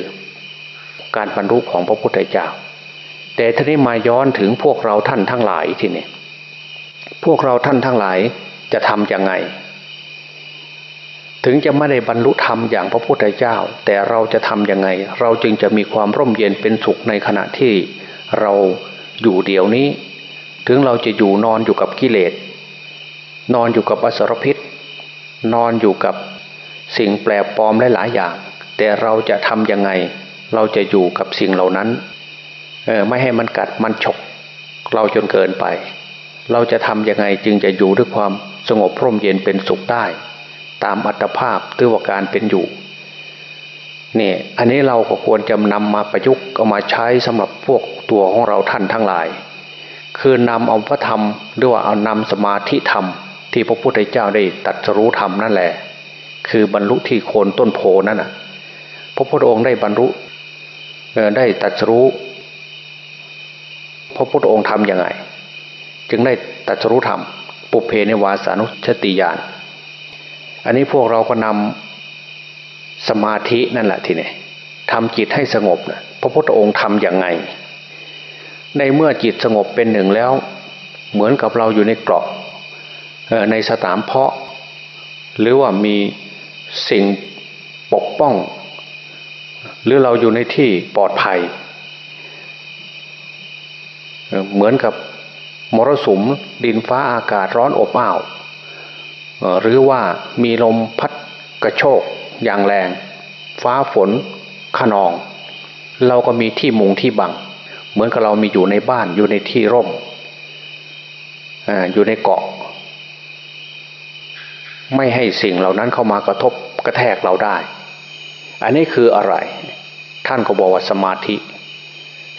การบรรลุของพระพุทธเจ้า แต่ทีนี้มาย้อนถึงพวกเราท่านทั้งหลายทีนี้พวกเราท่านทั้งหลายจะทำยังไง ถึงจะไม่ได้บรรลุธรรมอย่างพระพุทธเจ้า แต่เราจะทำยังไง เราจึงจะมีความร่มเย็นเป็นสุขในขณะที่เราอยู่เดี๋ยวนี้ ถึงเราจะอยู่นอนอยู่กับกิเลส นอนอยู่กับอสรพิษ นอนอยู่กับสิ่งแปลกปลอมหลายๆอย่าง แต่เราจะทำยังไง เราจะอยู่กับสิ่งเหล่านั้นไม่ให้มันกัดมันฉก เราจนเกินไป เราจะทำยังไงจึงจะอยู่ด้วยความสงบพร่มเย็นเป็นสุขได้ ตามอัตภาพตืวการเป็นอยู่นี่อันนี้เราก็ควรจะนำมาประยุกต์เอามาใช้สำหรับพวกตัวของเราท่านทั้งหลาย คือนำเอาพระธรรมหรือว่าเอานำสมาธิธรรม ที่พระพุทธเจ้าได้ตัดรู้ธรรมนั่นแหละ คือบรรลุที่โคนต้นโพนั่นน่ะพระพุทธองค์ได้บรรลุได้ตัดรู้พระพุทธองค์ทำยังไง จึงได้ตัดรู้ธรรม ปุเพในวาสานุชติยานอันนี้พวกเราก็นำสมาธินั่นแหละทีนี้ทำจิตให้สงบนะพระพุทธองค์ทำอย่างไง ในเมื่อจิตสงบเป็นหนึ่งแล้ว เหมือนกับเราอยู่ในกรอบในสถานเพาะ หรือว่ามีสิ่งปกป้อง หรือเราอยู่ในที่ปลอดภัย เหมือนกับมรสุมดินฟ้าอากาศร้อนอบอ้าวหรือว่ามีลมพัดกระโชกอย่างแรง ฟ้าฝนขนอง เราก็มีที่มุงที่บัง เหมือนกับเรามีอยู่ในบ้านอยู่ในที่ร่มออยู่ในเกาะ ไม่ให้สิ่งเหล่านั้นเข้ามากระทบกระแทกเราได้ อันนี้คืออะไร ท่านก็บอกว่าสมาธิ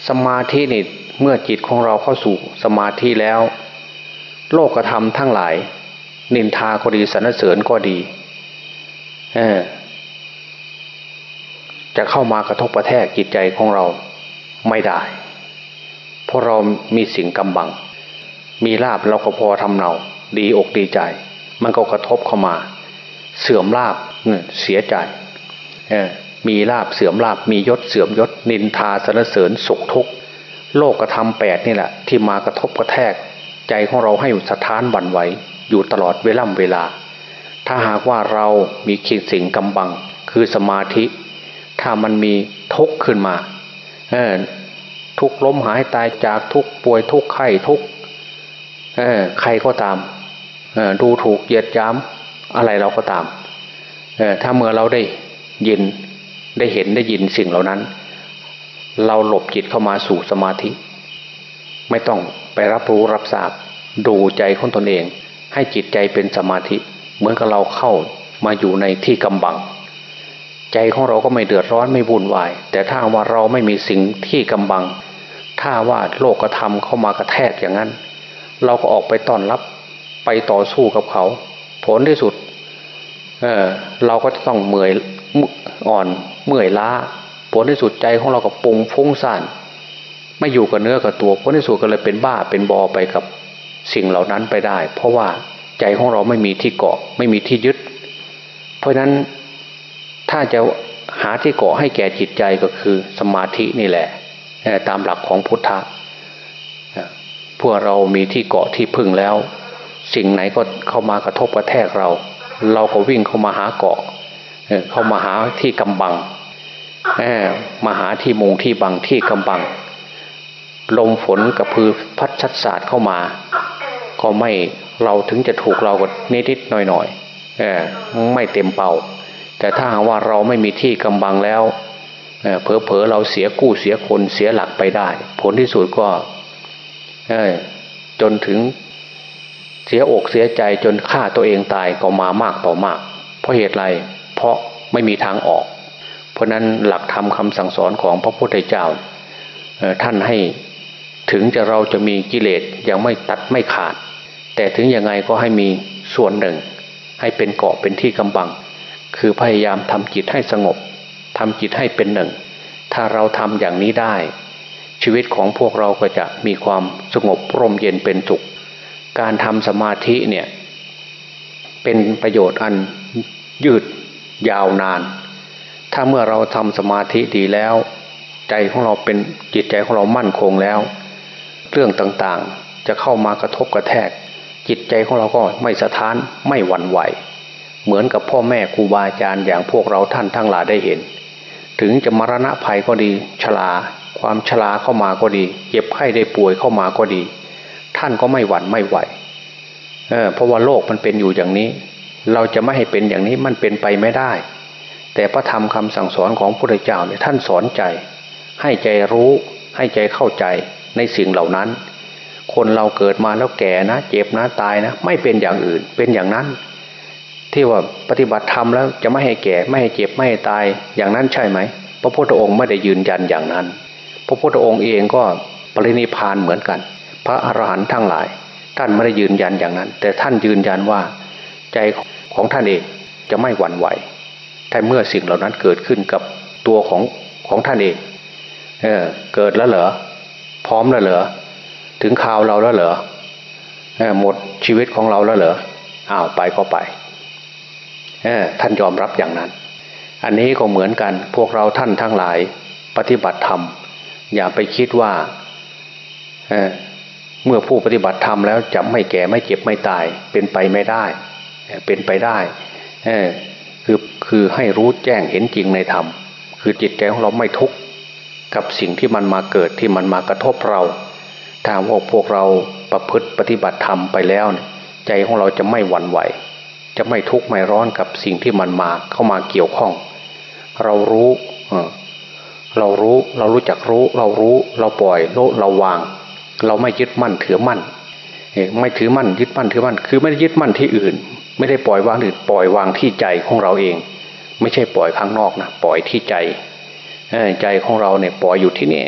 สมาธินี่เมื่อจิตของเราเข้าสู่สมาธิแล้ว โลกธรรมทั้งหลาย นินทาก็ดีสรรเสริญก็ดีจะเข้ามากระทบกระแทกจิตใจของเราไม่ได้ เพราะเรามีสิ่งกำบัง มีลาบเราก็พอทำเนา ดีอกดีใจ มันก็กระทบเข้ามา เสื่อมลาบเสียใจมีลาบเสื่อมลาบมียศเสื่อมยศ นินทาสรรเสริญสุขทุกข์โลกกระทำแปดนี่แหละ ที่มากระทบกระแทก ใจของเราให้สถานบันไหวอยู่ตลอดเวล่ำเวลา ถ้าหากว่าเรามีคิดสิ่งกำบังคือสมาธิ ถ้ามันมีทุกข์ขึ้นมา ทุกล้มหายตายจากทุกป่วยทุกไข้ทุกใครก็ตามดูถูกเหยียดย้ำอะไรเราก็ตามถ้าเมื่อเราได้ยินได้เห็นได้ยินสิ่งเหล่านั้น เราหลบจิตเข้ามาสู่สมาธิ ไม่ต้องไปรับรู้รับทราบ ดูใจของตนเอง ให้จิตใจเป็นสมาธิ เหมือนกับเราเข้ามาอยู่ในที่กำบัง ใจของเราก็ไม่เดือดร้อนไม่วุ่นวาย แต่ถ้าว่าเราไม่มีสิ่งที่กำบัง ถ้าว่าโลกธรรมเข้ามากระแทกอย่างนั้น เราก็ออกไปต้อนรับไปต่อสู้กับเขา ผลที่สุดเเราก็จะต้องเหมื่อยอ่อนเมื่อยล้า ผลที่สุดใจของเราก็ปุงฟุ้งซ่านไม่อยู่กับเนื้อกับตัวผลที่สุดก็เลยเป็นบ้าเป็นบอไปกับสิ่งเหล่านั้นไปได้ เพราะว่าใจของเราไม่มีที่เกาะ ไม่มีที่ยึด เพราะนั้นถ้าจะหาที่เกาะให้แก่จิตใจก็คือสมาธินี่แหละ ตามหลักของพุทธะพวกเรามีที่เกาะที่พึ่งแล้ว สิ่งไหนก็เข้ามากระทบกระแทกเรา เราก็วิ่งเข้ามาหาเกาะเข้ามาหาที่กำบังมาหาที่มุงที่บังที่กำบัง ลมฝนกับพือพัดชัดสาดเข้ามา ก็ไม่เราถึงจะถูกเราก็นิดนิดหน่อยหน่อยอไม่เต็มเป่า แต่ถ้าหากว่าเราไม่มีที่กำบังแล้ว เผลอเผลอเราเสียกู้เสียคนเสียหลักไปได้ ผลที่สุดก็จนถึงเสียอกเสียใจจนฆ่าตัวเองตายก็มามากต่อมาก เพราะเหตุไรเพราะไม่มีทางออก เพราะนั้นหลักธรรมคาสั่งสอนของพระพุทธเจ้าท่านให้ถึงจะเราจะมีกิเลสยังไม่ตัดไม่ขาด แต่ถึงยังไงก็ให้มีส่วนหนึ่ง ให้เป็นเกาะเป็นที่กำบัง คือพยายามทำจิตให้สงบ ทำจิตให้เป็นหนึ่ง ถ้าเราทำอย่างนี้ได้ ชีวิตของพวกเราก็จะมีความสงบร่มเย็นเป็นสุข การทำสมาธิเนี่ย เป็นประโยชน์อันยืดยาวนาน ถ้าเมื่อเราทำสมาธิดีแล้ว ใจของเราเป็นจิตใจของเรามั่นคงแล้ว เรื่องต่างๆจะเข้ามากระทบกระแทก จิตใจของเราก็ไม่สะท้านไม่หวั่นไหว เหมือนกับพ่อแม่ครูบาอาจารย์อย่างพวกเราท่านทั้งหลายได้เห็น ถึงจะมรณะภัยก็ดีชลาความชลาเข้ามาก็ดี เจ็บไข้ได้ป่วยเข้ามาก็ดี ท่านก็ไม่หวั่นไม่ไหวเออเพราะว่าโลกมันเป็นอยู่อย่างนี้ เราจะไม่ให้เป็นอย่างนี้มันเป็นไปไม่ได้ แต่พระธรรมคำสั่งสอนของพระพุทธเจ้าเนี่ยท่านสอนใจ ให้ใจรู้ให้ใจเข้าใจในสิ่งเหล่านั้น คนเราเกิดมาแล้วแก่นะ เจ็บนะตายนะ ไม่เป็นอย่างอื่นเป็นอย่างนั้น ที่ว่าปฏิบัติธรรมแล้วจะไม่ให้แก่ไม่ให้เจ็บไม่ให้ตายอย่างนั้นใช่ไหมพระพุทธองค์ไม่ได้ยืนยันอย่างนั้น พระพุทธองค์เองก็ปรินิพานเหมือนกัน พระอรหันต์ทั้งหลาย ท่านไม่ได้ยืนยันอย่างนั้น แต่ท่านยืนยันว่า ใจของท่านเองจะไม่หวั่นไหวถ้าเมื่อสิ่งเหล่านั้นเกิดขึ้นกับตัวของของท่านเองเออเกิดแล้วเหรอพร้อมแล้วเหรอถึงข่าวเราแล้วเหรอออหมดชีวิตของเราแล้วเหรออ้าวไปก็ไป ท่านยอมรับอย่างนั้น อันนี้ก็เหมือนกันพวกเราท่านทั้งหลายปฏิบัติธรรม อย่าไปคิดว่าเเมื่อผู้ปฏิบัติธรรมแล้วจะไม่แก่ไม่เจ็บไม่ตายเป็นไปไม่ได้ เป็นไปได้คือคือให้รู้แจ้งเห็นจริงในธรรม คือจิตใจของเราไม่ทุกข์กับสิ่งที่มันมาเกิดที่มันมากระทบเราถ้าว่าพวกเราประพฤติปฏิบัติธรรมไปแล้ว ใจของเราจะไม่หวั่นไหว จะไม่ทุกข์ไม่ร้อนกับสิ่งที่มันมาเข้ามาเกี่ยวข้อง เรารู้เรารู้เรารู้จักรู้ เรารู้เราปล่อยเราวาง เราไม่ยึดมั่นถือมั่นไม่ถือมั่นยึดมั่นถือมั่น คือไม่ได้ยึดมั่นที่อื่น ไม่ได้ปล่อยวางหรือปล่อยวางที่ใจของเราเอง ไม่ใช่ปล่อยข้างนอกนะปล่อยที่ใจใจของเราเนี่ยปล่อยอยู่ที่นี่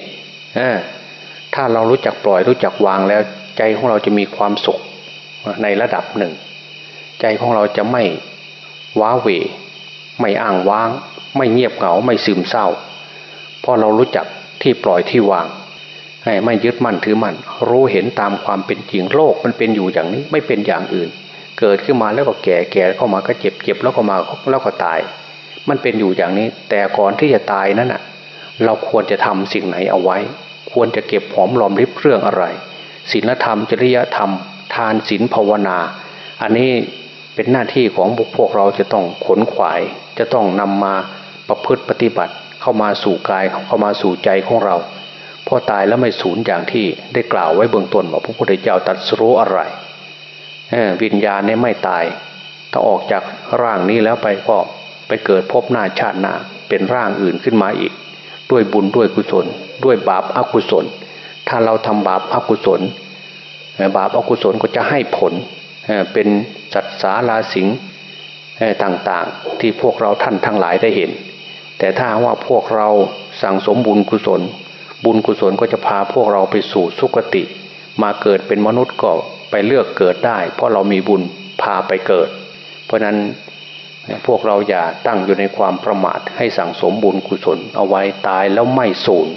ถ้าเรารู้จักปล่อยรู้จักวางแล้ว ใจของเราจะมีความสุขในระดับหนึ่ง ใจของเราจะไม่ว้าเหวไม่อ้างว้าง ไม่เงียบเหงาไม่ซึมเศร้า เพราะเรารู้จักที่ปล่อยที่วางไม่ยึดมั่นถือมั่นรู้เห็นตามความเป็นจริงโลกมันเป็นอยู่อย่างนี้ไม่เป็นอย่างอื่น เกิดขึ้นมาแล้วก็แก่แก่เข้ามาก็เจ็บเจ็บแล้วก็มาแล้วก็ตาย มันเป็นอยู่อย่างนี้ แต่ก่อนที่จะตายนั้นอะ เราควรจะทำสิ่งไหนเอาไว้ ควรจะเก็บหอมรอมริบเรื่องอะไรศีลธรรมจริยธรรม ทานศีลภาวนา อันนี้ เป็นหน้าที่ของพวกเราจะต้องขนขวาย จะต้องนำมาประพฤติปฏิบัติเข้ามาสู่กายเข้ามาสู่ใจของเราพอตายแล้วไม่สูญอย่างที่ได้กล่าวไว้เบื้องต้นว่าพระพุทธเจ้าตรัสรู้อะไรวิญญาณเนี่ยไม่ตาย ถ้าออกจากร่างนี้แล้วไปก็ไปเกิดพบหน้าชาติหน้าเป็นร่างอื่นขึ้นมาอีก ด้วยบุญด้วยกุศล ด้วยบาปอกุศล ถ้าเราทำบาปอกุศล บาปอกุศลก็จะให้ผล เป็นจัดสาราสิงต่างๆ ที่พวกเราท่านทั้งหลายได้เห็น แต่ถ้าว่าพวกเราสั่งสมบุญกุศล บุญกุศลก็จะพาพวกเราไปสู่สุคติ มาเกิดเป็นมนุษย์ก็ไปเลือกเกิดได้ เพราะเรามีบุญพาไปเกิด เพราะนั้นพวกเราอย่าตั้งอยู่ในความประมาทให้สั่งสมบุญกุศลเอาไว้ตายแล้วไม่สูญ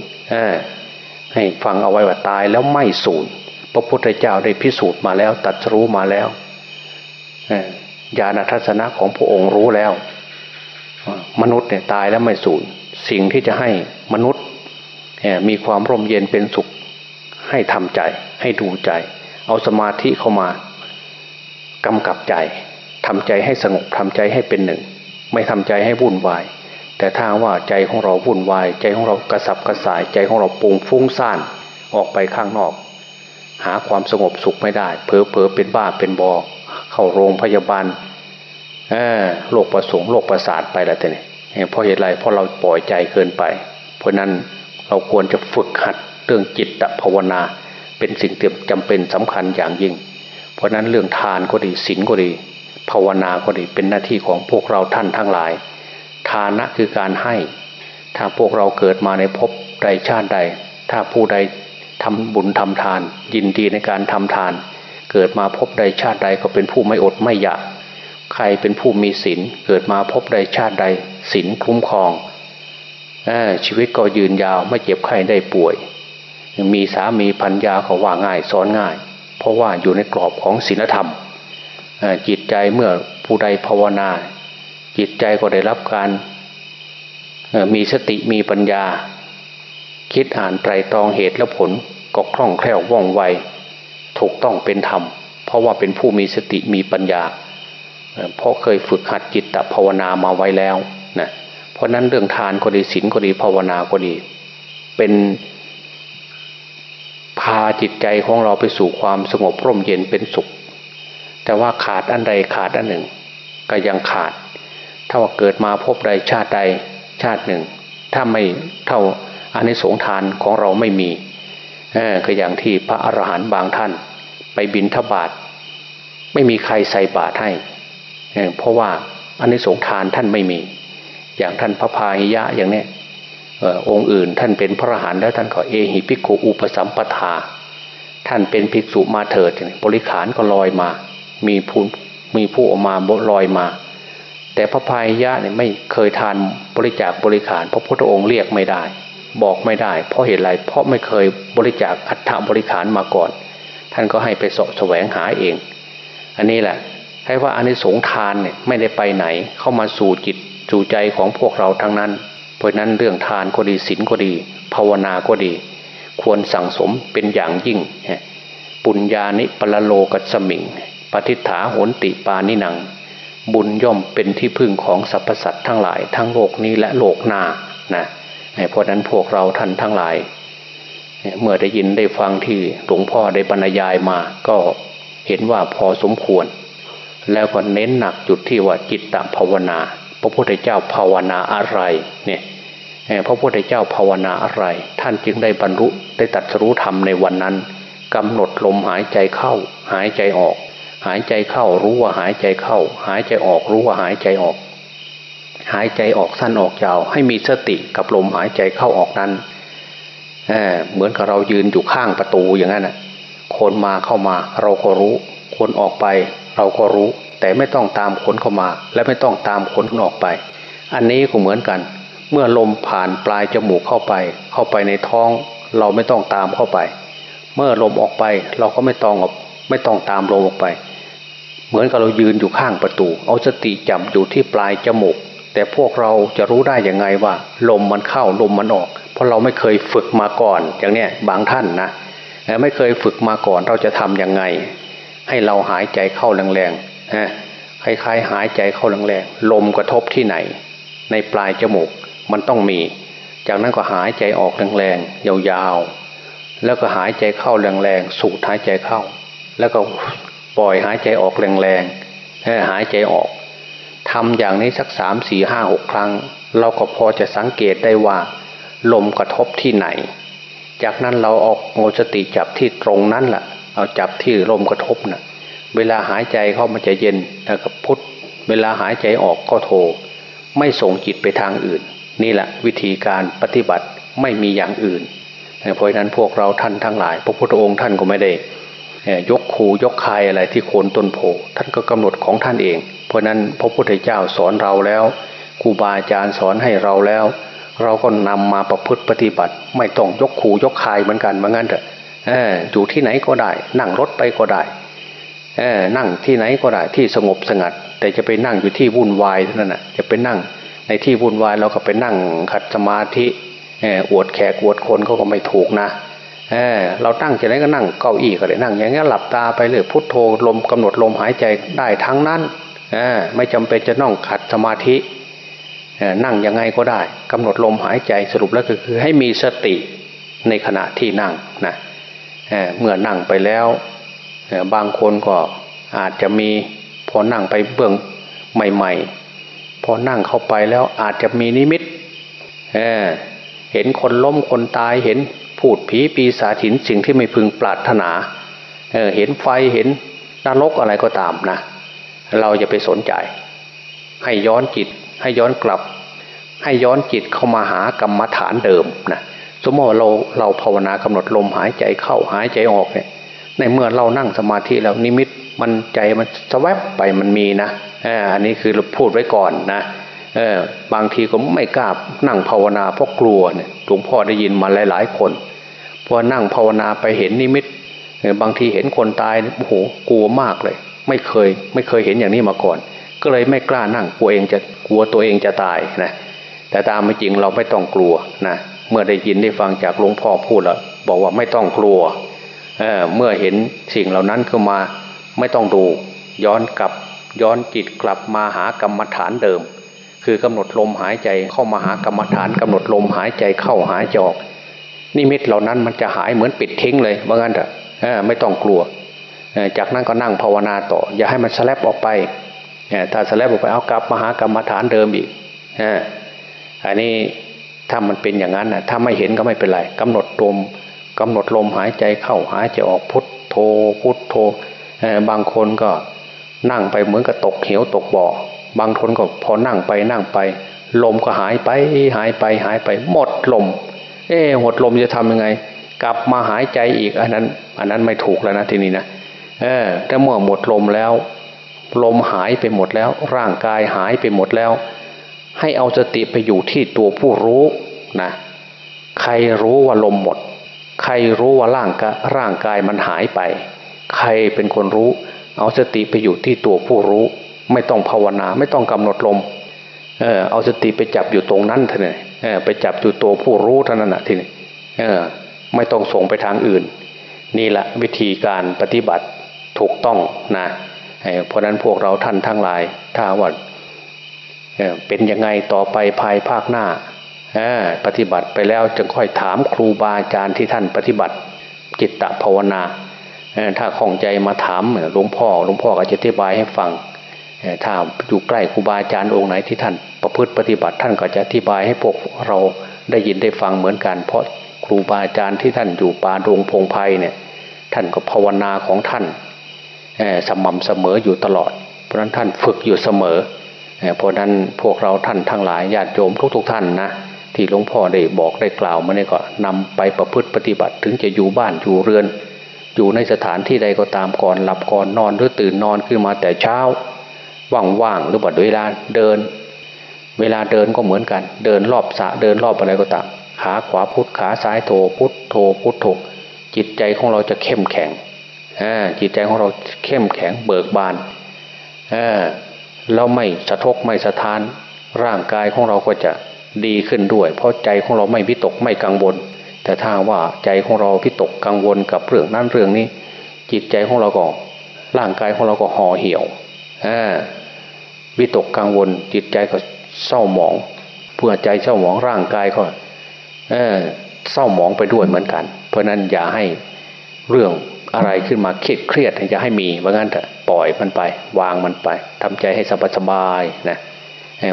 ให้ฟังเอาไว้ว่าตายแล้วไม่สูญพระพุทธเจ้าได้พิสูจน์มาแล้วตัดรู้มาแล้ว ญาณทัศนะของพระองค์รู้แล้ว มนุษย์เนี่ยตายแล้วไม่สูญสิ่งที่จะให้มนุษย์มีความร่มเย็นเป็นสุข ให้ทำใจ ให้ดูใจ เอาสมาธิเข้ามากำกับใจทำใจให้สงบทำใจให้เป็นหนึ่ง ไม่ทำใจให้วุ่นวาย แต่ถ้าว่าใจของเราวุ่นวาย ใจของเรากระสับกระส่ายใจของเราปุงฟุ้งซ่านออกไปข้างนอก หาความสงบสุขไม่ได้ เพอเพอเป็นบ้าเป็นบอ เข้าโรงพยาบาลโรคประสงค์โรคประสาทไปแล้วแต่เนี่ยเพราะเหตุไรเพราะเราปล่อยใจเกินไป เพราะนั้นเราควรจะฝึกหัดเรื่องจิตภาวนา เป็นสิ่งเตรียมจำเป็นสำคัญอย่างยิ่ง เพราะนั้นเรื่องทานก็ดีศีลก็ดี ภาวนาก็ดีเป็นหน้าที่ของพวกเราท่านทั้งหลาย ทานะคือการให้ ถ้าพวกเราเกิดมาในภพใดชาติใด ถ้าผู้ใดทำบุญทำทาน ยินดีในการทำทาน เกิดมาพบใดชาติใดก็เป็นผู้ไม่อดไม่อยาก ใครเป็นผู้มีศีลเกิดมาพบใดชาติใดศีลคุ้มครองชีวิตก็ยืนยาวไม่เจ็บไข้ได้ป่วย มีสามีพัญญาเขาว่าง่ายสอนง่าย เพราะว่าอยู่ในกรอบของศีลธรรมจิตใจเมื่อผู้ใดภาวนา จิตใจก็ได้รับการมีสติมีปัญญา คิดอ่านไตรตรองเหตุและผลก็คล่องแคล่วว่องไว ถูกต้องเป็นธรรม เพราะว่าเป็นผู้มีสติมีปัญญา เพราะเคยฝึกหัดจิตตภาวนามาไว้แล้วนะเพราะนั้นเรื่องทานก็ดีศีลก็ดีภาวนาก็ดี เป็นพาจิตใจของเราไปสู่ความสงบร่มเย็นเป็นสุข แต่ว่าขาดอันใดขาดอันหนึ่ง ก็ยังขาด ถ้าว่าเกิดมาพบใดชาติใดชาติหนึ่ง ถ้าไม่เท่าอันนี้สงทานของเราไม่มีก็อย่างที่พระอรหันต์บางท่าน บินทบาทไม่มีใครใส่บาตรให้ เพราะว่าอันนี้สงทานท่านไม่มี อย่างท่านพระพาหิยะอย่างเนี้ยองค์อื่นท่านเป็นพระอรหันต์แล้วท่านก็เอหิภิกขุอุปสัมปทา ท่านเป็นภิกษุมาเถิดบริขารก็ลอยมา มีผู้มีผู้ออกมาลอยมา แต่พระพายยะเนี่ยไม่เคยทานบริจาคบริขารพระพุทธองค์เรียกไม่ได้ บอกไม่ได้ เพราะเหตุไรเพราะไม่เคยบริจาคอัฐบริขารมาก่อน ท่านก็ให้ไปสะแสวงหาเอง อันนี้แหละให้ว่าอันนี้สงทานเนี่ยไม่ได้ไปไหน เข้ามาสู่จิตสู่ใจของพวกเราทั้งนั้น เพราะนั้นเรื่องทานก็ดีศีลก็ดี ภาวนาก็ดี ควรสั่งสมเป็นอย่างยิ่ง ปุญญานิปลโลกัสมิงปฏิฐาโหนติปานิหนัง บุญย่อมเป็นที่พึ่งของสรรพสัตว์ทั้งหลาย ทั้งโลกนี้และโลกหน้านะเพราะนั้นพวกเราท่านทั้งหลาย เมื่อได้ยินได้ฟังที่หลวงพ่อได้บรรยายมา ก็เห็นว่าพอสมควร แล้วก็เน้นหนักจุดที่ว่าจิตตภาวนา พระพุทธเจ้าภาวนาอะไรเนี่ยพระพุทธเจ้าภาวนาอะไร ท่านจึงได้บรรลุได้ตัดสู้ธรรมในวันนั้นกำหนดลมหายใจเข้า หายใจออก หายใจเข้ารู้ว่าหายใจเข้า หายใจออกรู้ว่าหายใจออก หายใจออกสั้นออกยาว ให้มีสติกับลมหายใจเข้าออกนั้น เเหมือนกับเรายืนอยู่ข้างประตูอย่างนั้นนะคนมาเข้ามาเราก็รู้ คนออกไปเราก็รู้ แต่ไม่ต้องตามคนเข้ามา และไม่ต้องตามคนออกไป อันนี้ก็เหมือนกัน เมื่อลมผ่านปลายจมูกเข้าไป เข้าไปในท้อง เราไม่ต้องตามเข้าไป เมื่อลมออกไปเราก็ไม่ต้องไม่ต้องตามลมออกไป เหมือนกับเรายืนอยู่ข้างประตู เอาสติจับอยู่ที่ปลายจมูกแต่พวกเราจะรู้ได้ยังไงว่า ลมมันเข้าลมมันออก ราะเราไม่เคยฝึกมาก่อน อย่างเนี้ยบางท่านนะไม่เคยฝึกมาก่อนเราจะทํำยังไง ให้เราหายใจเข้าแรงๆฮะคล้ายๆ หายใจเข้าแรงๆลมกระทบที่ไหน ในปลายจมูกมันต้องมี จากนั้นก็หายใจออกแรงๆยาวๆแล้วก็หายใจเข้าแรงๆสูดหายใจเข้า แล้วก็ปล่อยหายใจออกแรงๆหายใจออกทำอย่างนี้สักสามสี่ห้าหกครั้ง เราก็พอจะสังเกตได้ว่า ลมกระทบที่ไหน จากนั้นเราออกโงสติจับที่ตรงนั้นแหละเอาจับที่ลมกระทบนะ่ะ เวลาหายใจเข้ามันจะเย็นแล้วก็พุทเวลาหายใจออกก็โท ไม่ส่งจิตไปทางอื่น นี่แหละวิธีการปฏิบัติไม่มีอย่างอื่นเพราะนั้นพวกเราท่านทั้งหลาย พระพุทธองค์ท่านก็ไม่ได้ยกคูยกคายอะไรที่โคนต้นโพท่านก็กำหนดของท่านเอง เพราะนั้นพระพุทธเจ้าสอนเราแล้วครูบาอาจารย์สอนให้เราแล้ว เราก็นำมาประพฤติปฏิบัติ ไม่ต้องยกคูยกคายเหมือนกันเหมือนกันเถอะอยู่ที่ไหนก็ได้ นั่งรถไปก็ได้นั่งที่ไหนก็ได้ที่สงบสงัด แต่จะไปนั่งอยู่ที่วุ่นวายเท่านั้นนะจะไปนั่งในที่วุ่นวายเราก็ไปนั่งขัดสมาธิอวดแขกอวดคนเขาก็ไม่ถูกนะเออเราตั้งจะไหนก็นั่งเก้าอี้ก็ได้นั่งอย่างนี้ยหลับตาไปเลยพุทโธลมกำหนดลมหายใจได้ทั้งนั้นเออไม่จำเป็นจะต้องขัดสมาธิ นั่งยังไงก็ได้กำหนดลมหายใจสรุปแล้วก็คือให้มีสติในขณะที่นั่งนะเเมื่อนั่งไปแล้วบางคนก็อาจจะมีพอนั่งไปเบื้องใหม่ ๆ พอนั่งเข้าไปแล้วอาจจะมีนิมิตเเห็นคนล้มคนตายเห็นพูดผีปีศาจหินสิ่งที่ไม่พึงปรารถนาเเห็นไฟเห็นนรกอะไรก็ตามนะ เราจะไปสนใจ ให้ย้อนจิต ให้ย้อนกลับ ให้ย้อนจิตเข้ามาหากรรมฐานเดิมนะสมมติเราเราภาวนากำหนดลมหายใจเข้าหายใจออกเนี่ยในเมื่อเรานั่งสมาธิแล้วนิมิตมันใจมันสวบไปมันมีนะอันนี้คือเราพูดไว้ก่อนนะเออบางทีก็ไม่กล้านั่งภาวนาเพราะกลัวเนี่ยหลวงพ่อได้ยินมาหลายๆคนพอนั่งภาวนาไปเห็นนิมิตบางทีเห็นคนตายโอ้โหกลัวมากเลย ไม่เคยไม่เคยเห็นอย่างนี้มาก่อน ก็เลยไม่กล้านั่งกลัวเองจะกลัวตัวเองจะตายนะแต่ตามไม่จริงเราไม่ต้องกลัวนะเมื่อได้ยินได้ฟังจากหลวงพ่อพูดแล้วบอกว่าไม่ต้องกลัวเเมื่อเห็นสิ่งเหล่านั้นขึ้นมาไม่ต้องดูย้อนกลับย้อนจิตกลับมาหากรรมฐานเดิม คือกำหนดลมหายใจเข้ามาหากรรมฐานกำหนดลมหายใจเข้าหายใจออกนิมิตเหล่านั้นมันจะหายเหมือนปิดทิ้งเลยว่างั้นเถอะไม่ต้องกลัวจากนั้นก็นั่งภาวนาต่อ อย่าให้มันสลับออกไป ถ้าสลับออกไปเอากลับมาหากรรมฐานเดิมอีกอันนี้ถ้ามันเป็นอย่างนั้นนะถ้าไม่เห็นก็ไม่เป็นไรกำหนดลมกำหนดลมหายใจเข้าหายใจออกพุทโธพุทโธบางคนก็นั่งไปเหมือนกับตกเหวตกบ่อ บางคนก็พอนั่งไปนั่งไป ลมก็หายไปหายไปหายไปหมดลม เอ๊หมดลมจะทำยังไง กลับมาหายใจอีกอันนั้น อันนั้นไม่ถูกแล้วนะทีนี้นะเออถ้าเมื่อหมดลมแล้ว ลมหายไปหมดแล้ว ร่างกายหายไปหมดแล้ว ให้เอาสติไปอยู่ที่ตัวผู้รู้นะใครรู้ว่าลมหมด ใครรู้ว่าร่างกายร่างกายมันหายไป ใครเป็นคนรู้ เอาสติไปอยู่ที่ตัวผู้รู้ ไม่ต้องภาวนาไม่ต้องกำหนดลมเออเอาสติไปจับอยู่ตรงนั้นเถอะเนี่ยเออไปจับอยู่ตัวผู้รู้เท่านั้นนะทีนี้เออไม่ต้องส่งไปทางอื่น นี่แหละวิธีการปฏิบัติถูกต้องนะ เพราะนั้นพวกเราท่านทั้งหลายถ้าว่าเป็นยังไงต่อไปภายภาคหน้าปฏิบัติไปแล้วจึงค่อยถามครูบาอาจารย์ที่ท่านปฏิบัติจิตตภาวนา ถ้าข้องใจมาถามหลวงพ่อหลวงพ่อก็จะอธิบายให้ฟังถ้าอยู่ใกล้ครูบาอาจารย์องค์ไหนที่ท่านประพฤติปฏิบัติท่านก็จะอธิบายให้พวกเราได้ยินได้ฟังเหมือนกัน เพราะครูบาอาจารย์ที่ท่านอยู่ป่าดงพงไพ่เนี่ยท่านก็ภาวนาของท่าน สม่ำเสมออยู่ตลอด เพราะนั้นท่านฝึกอยู่เสมอเพราะนั้นพวกเราท่านทั้งหลายญาติโยมทุกๆทท่านนะที่หลวงพ่อได้บอกได้กล่าวมาเนี่ยก็นำไปประพฤติปฏิบัติถึงจะอยู่บ้านอยู่เรือน อยู่ในสถานที่ใดก็ตามก่อนหลับก่อนนอนหรือตื่นนอนขึ้นมาแต่เช้า ว่างๆหรือบัดเวลาเดิน เวลาเดินก็เหมือนกัน เดินรอบสะเดินรอบอะไรก็ตามขาขวาพุทธขาซ้ายโถพุทโถพุทโถจิตใจของเราจะเข้มแข็ง จิตใจของเราเข้มแข็งเบิกบานเราไม่สะทกไม่สะท้าน ร่างกายของเราก็จะดีขึ้นด้วย เพราะใจของเราไม่วิตกไม่กังวล แต่ถ้าว่าใจของเราวิตกกังวลกับเรื่องนั้นเรื่องนี้ จิตใจของเราก็ร่างกายของเราก็ห่อเหี่ยวอวิตกกังวล จิตใจก็เศร้าหมองเพื่อใจเศร้าหมองร่างกายก็เศร้าหมองไปด้วยเหมือนกัน เพราะนั้นอย่าให้เรื่อง อะไรขึ้นมาเครียดเครียดอย่าให้มีว่างั้นเถอะปล่อยมันไป วางมันไปทำใจให้สบายสบายๆนะ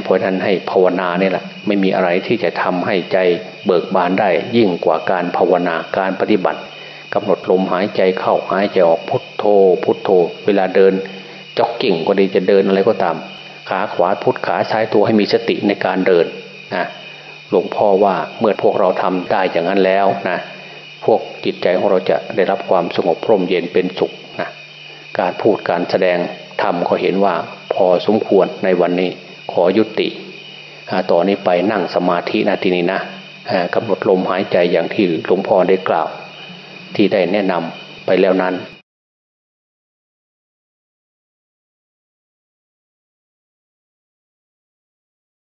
เพราะนั้นให้ภาวนาเนี่ยแหละไม่มีอะไรที่จะทำให้ใจเบิกบานได้ ยิ่งกว่าการภาวนาการปฏิบัติกำหนดลมหายใจเข้าหายใจออกพุทโธ พุทโธ เวลาเดินจ็อกกิ่งก็ดีจะเดินอะไรก็ตาม ขาขวาพุทขาซ้ายตัวให้มีสติในการเดินนะหลวงพ่อว่าเมื่อพวกเราทำได้อย่างนั้นแล้วนะ พวกจิตใจของเราจะได้รับความสงบพร่มเย็นเป็นสุขนะการพูดการแสดงธรรมก็เห็นว่าพอสมควรในวันนี้ขอยุติต่อนนี้ไปนั่งสมาธินาทีนี้นะกำหนดลมหายใจอย่างที่หลวงพ่อได้กล่าว ที่ได้แนะนำไปแล้วนั้น